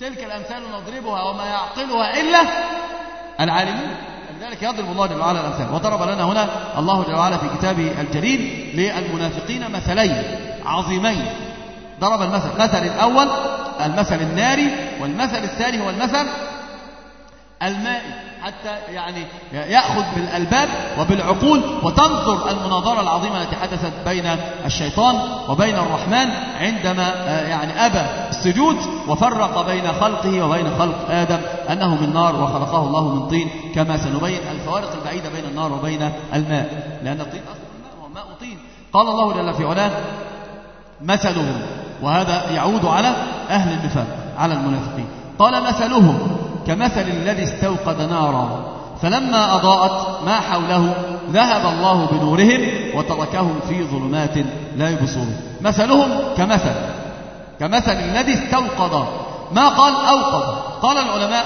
تلك الأمثال نضربها وما يعقلها إلا العالمون. لذلك يضرب الله جل وعلا الأمثال وضرب لنا هنا الله جل وعلا في كتابه الجليل للمنافقين مثلين عظيمين. ضرب المثل مثل الأول المثل الناري والمثل الثاني هو المثل المائي حتى يعني يأخذ بالألباب وبالعقول وتنظر المناظرة العظيمة التي حدثت بين الشيطان وبين الرحمن عندما يعني أبى السجود وفرق بين خلقه وبين خلق آدم أنه من نار وخلقه الله من طين كما سنبين الفوارق البعيدة بين النار وبين الماء. لأن الطين أصل الماء هو ماء طين. قال الله جل في علاه مثلهم. وهذا يعود على أهل النفاق على المنافقين. قال مثلهم. كمثل الذي استوقد نارا فلما أضاءت ما حوله ذهب الله بنورهم وتركهم في ظلمات لا يبصرون. مثلهم كمثل كمثل الذي استوقد. ما قال أوقد؟ قال العلماء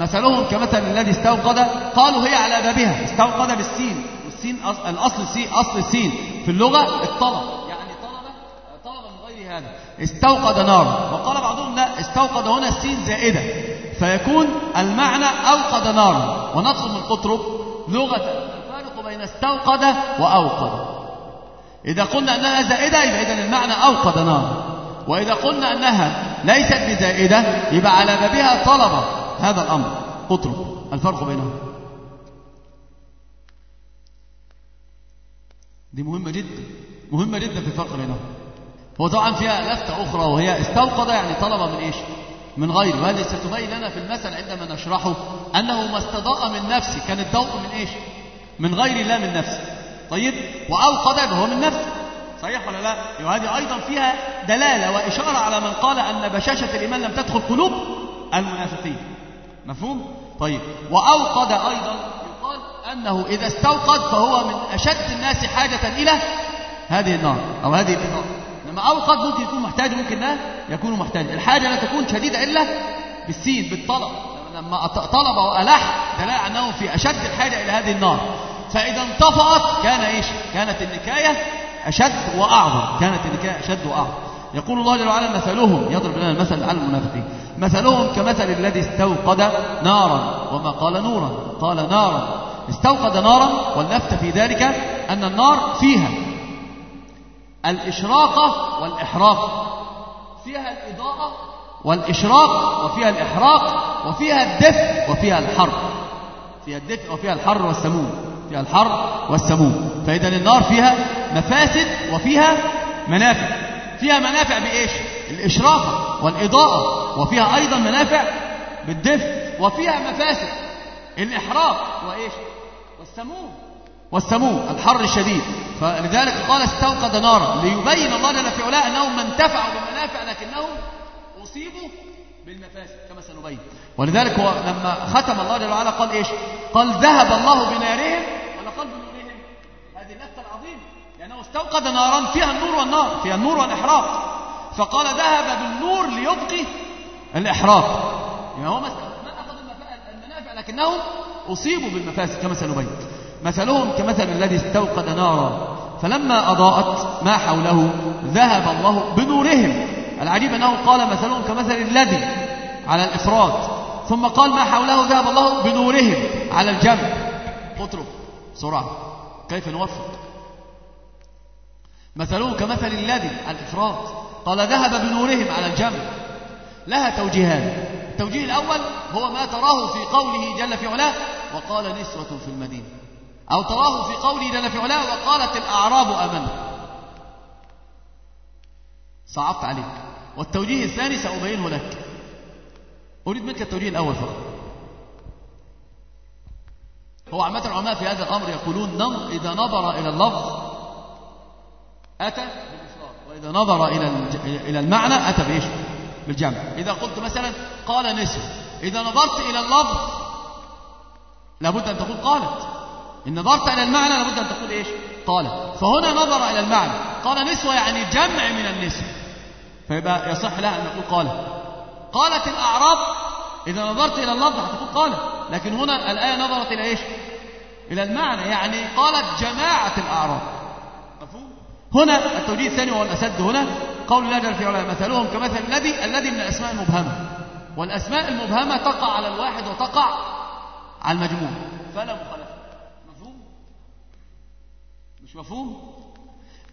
مثلهم كمثل الذي استوقد. قالوا هي على بابها استوقد بالسين. والسين الأصل السين أصل السين في اللغة الطلب يعني طلب طلب من غير هذا. استوقد نارا وقال بعضهم لا استوقد هنا السين زائدة. فيكون المعنى أوقد نارا ونقصد من قطرب لغة الفارق بين استوقد وأوقد. إذا قلنا أنها زائدة يبقى إذن المعنى أوقد نارا وإذا قلنا أنها ليست بزائدة يبقى على بابها طلب هذا الأمر. قطرب الفرق بينهم. دي مهمة جدا مهمة جدا في الفرق بينهم. هو طبعا فيها لفتة أخرى وهي استوقد يعني طلب من إيش؟ من غيره. وهذه ستبين لنا في المثل عندما نشرحه أنه ما استضاء من نفسه. كان الضوء من إيش؟ من غير الله من نفسه. طيب؟ وأوقد هو من نفسه. صحيح ولا لا؟ وهذه أيضا فيها دلالة وإشارة على من قال أن بشاشة الإيمان لم تدخل قلوب المنافقين. مفهوم؟ طيب. وأوقد أيضا يقال أنه إذا استوقد فهو من أشد الناس حاجة إلى هذه النار أو هذه الإضاءة لما أوقد ممكن يكون محتاج ممكن لا يكون محتاج الحاجة لا تكون شديدة إلا بالسين بالطلب. لما طلب وألح دلاء أنه في أشد الحاجة إلى هذه النار. فإذا انطفأت كان إيش؟ كانت النكاية أشد وأعظم. كانت النكاية أشد وأعظم. يقول الله جل وعلا مثلهم يضرب لنا المثل على المنافقين. مثلهم كمثل الذي استوقد نارا وما قال نورا. قال نارا. استوقد نارا واللفت في ذلك أن النار فيها. الإشراقة والإحراق. فيها الإضاءة والإشراق وفيها الإحراق وفيها الدفء وفيها الحر فيها الدفء وفيها الحر والسموم. فيها الحر والسموم. فإذا النار فيها مفاسد وفيها منافع. فيها منافع بإيش؟ الإشراقة والإضاءة. وفيها أيضا منافع بالدفء وفيها مفاسد. الإحراق وإيش؟ والسموم. والسموم الحر الشديد. فلذلك قال استوقد نارا ليبين الله جل في علاه انهم ما انتفعوا بالمنافع لكنهم اصيبوا بالمفاسد كما سنبين. ولذلك هو لما ختم الله جل وعلا قال إيش؟ قال ذهب الله بنارهم ولا قال بنورهم هذه اللفتة العظيمة. لأنه استوقد نارا فيها النور والنار فيها النور والإحراق. فقال ذهب بالنور ليبقي الإحراق. يعني هو ما اخذوا المنافع لكنهم اصيبوا بالمفاسد كما سنبين. مثلهم كمثل الذي استوقد نارا. فلما أضاءت ما حوله ذهب الله بنورهم. العجيب أنه قال مثلهم كمثل الذي على الإفراد ثم قال ما حوله ذهب الله بنورهم. على الجمع اترك بسرعة. كيف نوفق؟ مثلهم كمثل الذي على الإفراد قال ذهب بنورهم على الجمع لها توجيهان. التوجيه الأول هو ما تراه في قوله جل في علاه. وقال نسوة في المدينة. أو تراه في قوله جل في علاه وقالت الأعراب أمنا صعبت عليك. والتوجيه الثاني سأبينه لك. أريد منك التوجيه الأول فقط. هو عامة العلماء في هذا الأمر يقولون إذا نظر إلى اللفظ أتى وإذا نظر إلى إلى المعنى أتى بإيش؟ بالجمع. إذا قلت مثلا قال نسوة إذا نظرت إلى اللفظ لابد أن تقول قالت. إن نظرت إلى المعنى لابد أن تقول إيش؟ قالت فهنا نظر إلى المعنى. قال نسوة يعني جمع من النسوة فيبقى يصح لها أن نقول قالت قالت الأعراب إذا نظرت إلى اللفظ هتقول قالت لكن هنا الآية نظرت إلى إيش؟ إلى المعنى. يعني قالت جماعة الأعراب. مفهوم؟ هنا التوجيه الثاني وهو الأسد هنا. قول الله جل في علاه مثلهم كمثل الذي الذي من الأسماء المبهمة. والأسماء المبهمة تقع على الواحد وتقع على المجموع. فلا مخالفة. مش مفهوم؟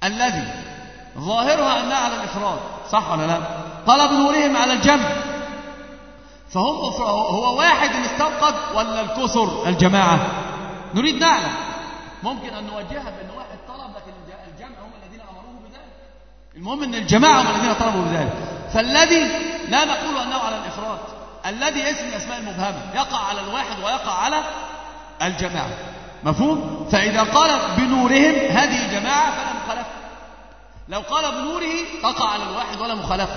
الذي ظاهرها أنها على الإفراد صح ولا لا؟ قال بنورهم على الجمع. فهم هو واحد استوقد ولا الكسر؟ الجماعة. نريد نعلم. ممكن أن نوجهها بأن واحد طلب لكن الجمع هم الذين أمروه بذلك. المهم أن الجماعة هم الذين طلبوا بذلك. فالذي لا نقول أنه على الإفراد. الذي اسم الأسماء المبهمة يقع على الواحد ويقع على الجماعة. مفهوم؟ فإذا قال بنورهم هذه جماعة فلا مخالفة لو قال بنوره تقع على الواحد ولا مخالفة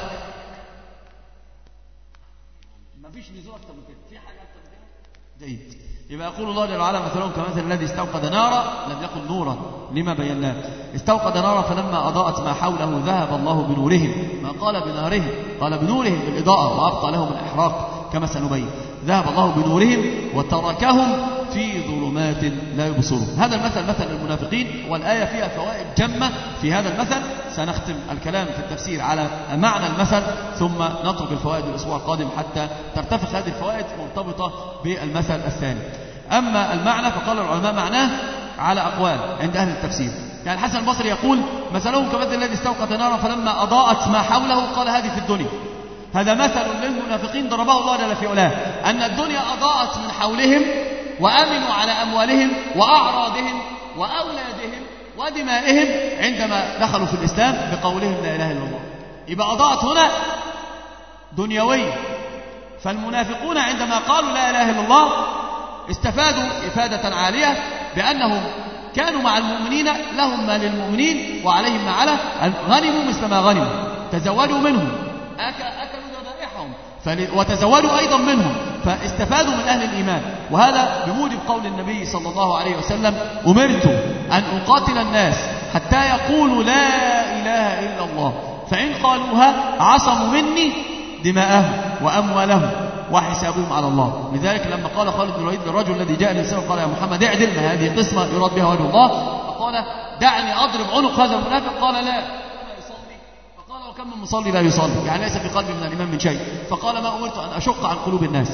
مفيش نزول أكتر من كده. في حاجة أكتر من كده؟ جيد. يبقى يقول الله جل وعلا مثلهم كمثل الذي استوقد نارا لم يكن نورا. لما بيناه؟ استوقد نارا فلما أضاءت ما حوله ذهب الله بنورهم. ما قال بنارهم؟ قال بنورهم بالإضاءة وأبقى لهم الإحراق كما سنبين ذهب الله بنورهم وتركهم في ظلمات. لا يبصرون. هذا المثل مثل المنافقين والآية فيها فوائد جمة. في هذا المثل سنختم الكلام في التفسير على معنى المثل ثم نترك الفوائد الأسبوع القادم حتى ترتفق هذه الفوائد مرتبطة بالمثل الثاني. أما المعنى فقال العلماء معناه على أقوال عند أهل التفسير. يعني الحسن البصري يقول مثلهم كمثل الذي استوقد نارا فلما أضاءت ما حوله قال هذه في الدنيا. هذا مثل للمنافقين ضربه الله جل في علاه. أن الدنيا أضاءت من حولهم وأمنوا على أموالهم وأعراضهم وأولادهم ودمائهم عندما دخلوا في الإسلام بقولهم لا إله إلا الله. يبقى أضاءت هنا دنيوية. فالمنافقون عندما قالوا لا إله إلا الله استفادوا إفادة عالية بأنهم كانوا مع المؤمنين لهم ما للمؤمنين وعليهم ما على غنموا مثل ما غنموا. تزودوا منهم. أكلوا وتزودوا أيضا منهم فاستفادوا من أهل الإيمان. وهذا بموجب قول النبي صلى الله عليه وسلم أمرت أن أقاتل الناس حتى يقولوا لا إله إلا الله فإن قالوها عصموا مني دماءهم وأموالهم وحسابهم على الله. لذلك لما قال خالد بن الوليد للرجل الذي جاء للسلام قال يا محمد اعدل ما هذه قسمة يراد بها وجه الله. فقال دعني أضرب عنق هذا المنافق. قال لا. وكم من مصلي لا يصلي يعني ليس في قلبي من الإيمان من شيء. فقال ما أمرت أن أشق عن قلوب الناس.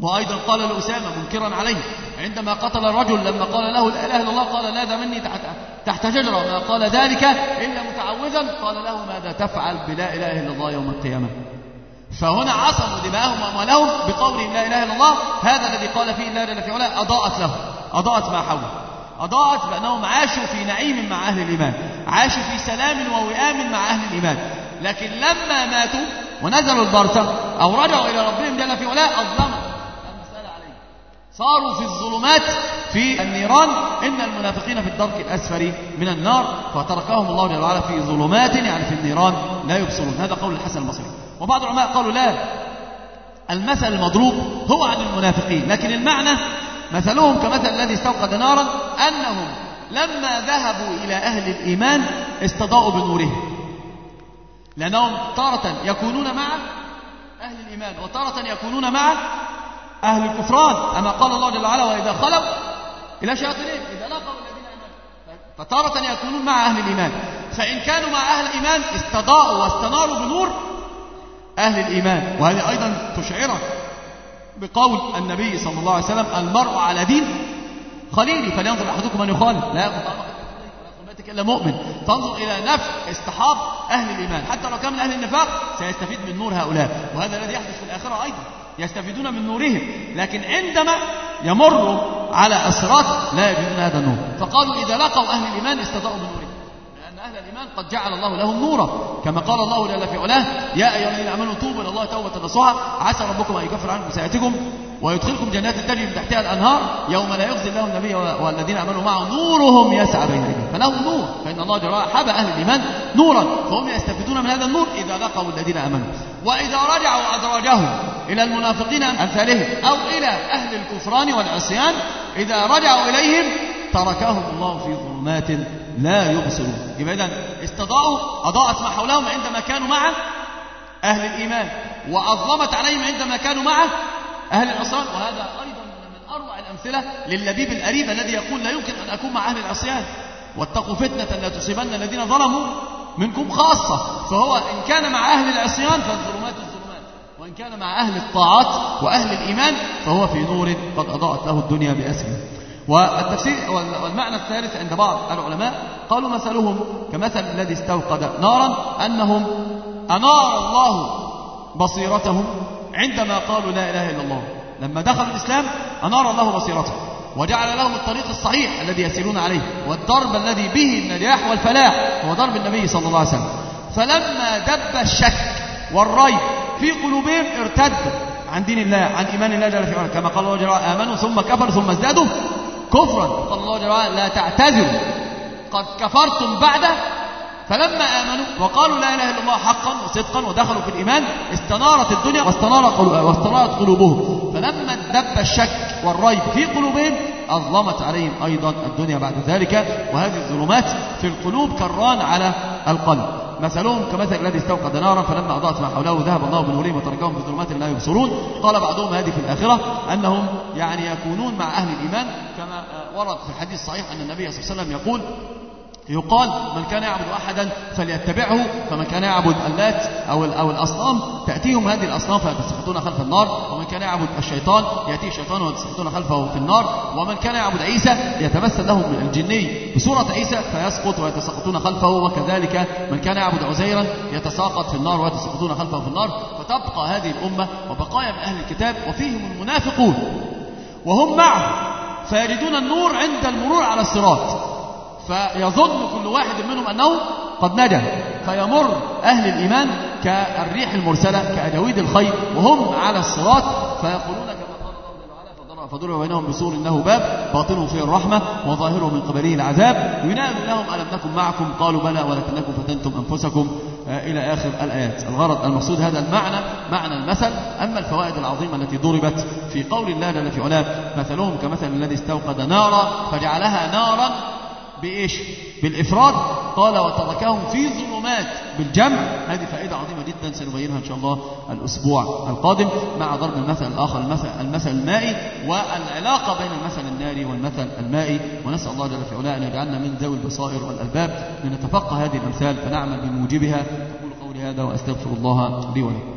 وأيضا قال لأسامة منكرا عليه عندما قتل الرجل لما قال له لا إله إلا الله قال لا ذا مني تحت, تحت شجرة. ما قال ذلك إلا متعوذا قال له ماذا تفعل بلا إله إلا الله يوم القيامة؟ فهنا عصموا دماءهم وأموالهم بقولهم لا إله إلا الله هذا الذي قال فيه الله جل في علاه أضاءت له أضاءت ما حوله. أضاءت بأنهم عاشوا في نعيم مع أهل الإيمان عاشوا في سلام ووئام مع أهل الإيمان. لكن لما ماتوا ونزلوا البرزخ أو رجعوا إلى ربهم جل في علاه أظلموا. صاروا في الظلمات في النيران. إن المنافقين في الدرك الأسفل من النار. فتركهم الله جل وعلا في ظلمات يعني في النيران لا يبصرون. هذا قول الحسن البصري. وبعض العلماء قالوا لا المثل المضروب هو عن المنافقين. لكن المعنى مثلهم كمثل الذي استوقد نارا أنهم لما ذهبوا إلى أهل الإيمان استضاءوا بنورهم. لأنهم تارة يكونون مع أهل الإيمان وتارة يكونون مع أهل الكفران أما قال الله جل وعلا وإذا خلوا إلى شياطينهم إذا لقوا الذين آمنوا. فتارة يكونون مع أهل الإيمان. فإن كانوا مع أهل الإيمان استضاءوا واستناروا بنور أهل الإيمان. وهذه أيضا تشعرك بقول النبي صلى الله عليه وسلم المرء على دين خليلي فلينظر أحدكم من يخالف لا يقول بيتك إلا مؤمن تنظر إلى نفع اصطحاب أهل الإيمان حتى لو كان من أهل النفاق سيستفيد من نور هؤلاء وهذا الذي يحدث في الآخرة أيضا يستفيدون من نورهم لكن عندما يمروا على الصراط لا يجدون هذا النور فقالوا إذا لقوا أهل الإيمان استضاءوا بنورهم لأن أهل الإيمان قد جعل الله لهم نورا. كما قال الله جل في علاه يا أيها الذين آمنوا توبوا إلى الله توبة نصوحا. عسى ربكم أن يكفر عنكم سيئاتكم ويدخلكم جنات تجري من تحتها الأنهار يوم لا يخزي الله النبي والذين آمنوا معه. نورهم يسعى بين أيديهم فلهم نور. فإن الله جل حب أهل الإيمان نورا. فهم يستفيدون من هذا النور إذا لقوا الذين آمنوا. وإذا رجعوا أدراجهم إلى المنافقين أمثالهم أو إلى أهل الكفران والعصيان إذا رجعوا إليهم تركهم الله في ظلمات لا يبصرون. يبقى إذا استضاءوا أضاءت ما حولهم عندما كانوا مع أهل الإيمان وأظلمت عليهم عندما كانوا مع أهل العصيان وهذا أيضا من أروع الأمثلة للبيب الأريب الذي يقول لا يمكن أن أكون مع أهل العصيان. واتقوا فتنة لا تصيبن الذين ظلموا منكم خاصة. فهو إن كان مع أهل العصيان فالظلمات الظلمات. وإن كان مع أهل الطاعات وأهل الإيمان فهو في نور قد أضاءت له الدنيا بأسره. والتفسير والمعنى الثالث عند بعض العلماء قالوا مثلهم كمثل الذي استوقد نارا أنهم أنار الله بصيرتهم عندما قالوا لا إله إلا الله. لما دخلوا الإسلام أنار الله بصيرتهم وجعل لهم الطريق الصحيح الذي يسيرون عليه والضرب الذي به النجاح والفلاح هو ضرب النبي صلى الله عليه وسلم. فلما دب الشك والريب في قلوبهم ارتدوا عن دين الله عن إيمان الله جل في علاه كما قال الله جل آمنوا ثم كفروا ثم ازدادوا. كفرا. قال الله جل وعلا لا تعتذروا. قد كفرتم بعد فلما آمنوا وقالوا لا إله إلا الله حقا وصدقا ودخلوا في الإيمان استنارت الدنيا واستنار واستنارت قلوبهم. فلما دب الشك والريب في قلوبهم أظلمت عليهم أيضا الدنيا بعد ذلك. وهذه الظلمات في القلوب كران على القلب. مثلهم كمثل الذي استوقد نارا فلما أضاءت ما حوله ذهب الله بنورهم وتركهم في ظلمات لا يبصرون. قال بعضهم هذه في الآخرة أنهم يعني يكونون مع أهل الإيمان كما ورد في الحديث الصحيح أن النبي صلى الله عليه وسلم يقول يقال من كان يعبد أحدا فليتبعه فمن كان يعبد اللات أو أو الأصنام تأتيهم هذه الأصنام فيتسخطون خلف النار ومن كان يعبد الشيطان يأتيه الشيطان ويتسخطون خلفه في النار ومن كان يعبد عيسى يتمثل لهم الجني بصورة عيسى فيسقط ويتسقطون خلفه وكذلك من كان يعبد عزيرا يتساقط في النار ويتسقطون خلفه في النار فتبقى هذه الأمة وبقايا من أهل الكتاب وفيهم المنافقون. وهم معه فيجدون النور عند المرور على الصراط. فيظن كل واحد منهم أنه قد نجا فيمر أهل الإيمان كالريح المرسلة كأجاويد الخير وهم على الصراط فيقولون كما قال بينهم بسور إنه باب باطنه فيه الرحمة وظاهره من قبله العذاب. ينادي لهم ألم نكن معكم؟ قالوا بلى ولكنكم فتنتم أنفسكم. إلى آخر الآيات. الغرض المقصود هذا المعنى معنى المثل أما الفوائد العظيمة التي ضربت في قول الله جل في علاه مثلهم كمثل الذي استوقد نارا فجعلها نارا بإيش؟ بالإفراد. قال وتركهم في ظلمات بالجمع. هذه فائدة عظيمة جدا سنبينها إن شاء الله الأسبوع القادم مع ضرب المثل الآخر المثل, المثل المائي والعلاقة بين المثل الناري والمثل المائي. ونسأل الله جل في علاه أن يجعلنا من ذوي البصائر والألباب لنتفقه هذه الأمثال فنعمل بموجبها. أقول قولي هذا وأستغفر الله لي ولكم.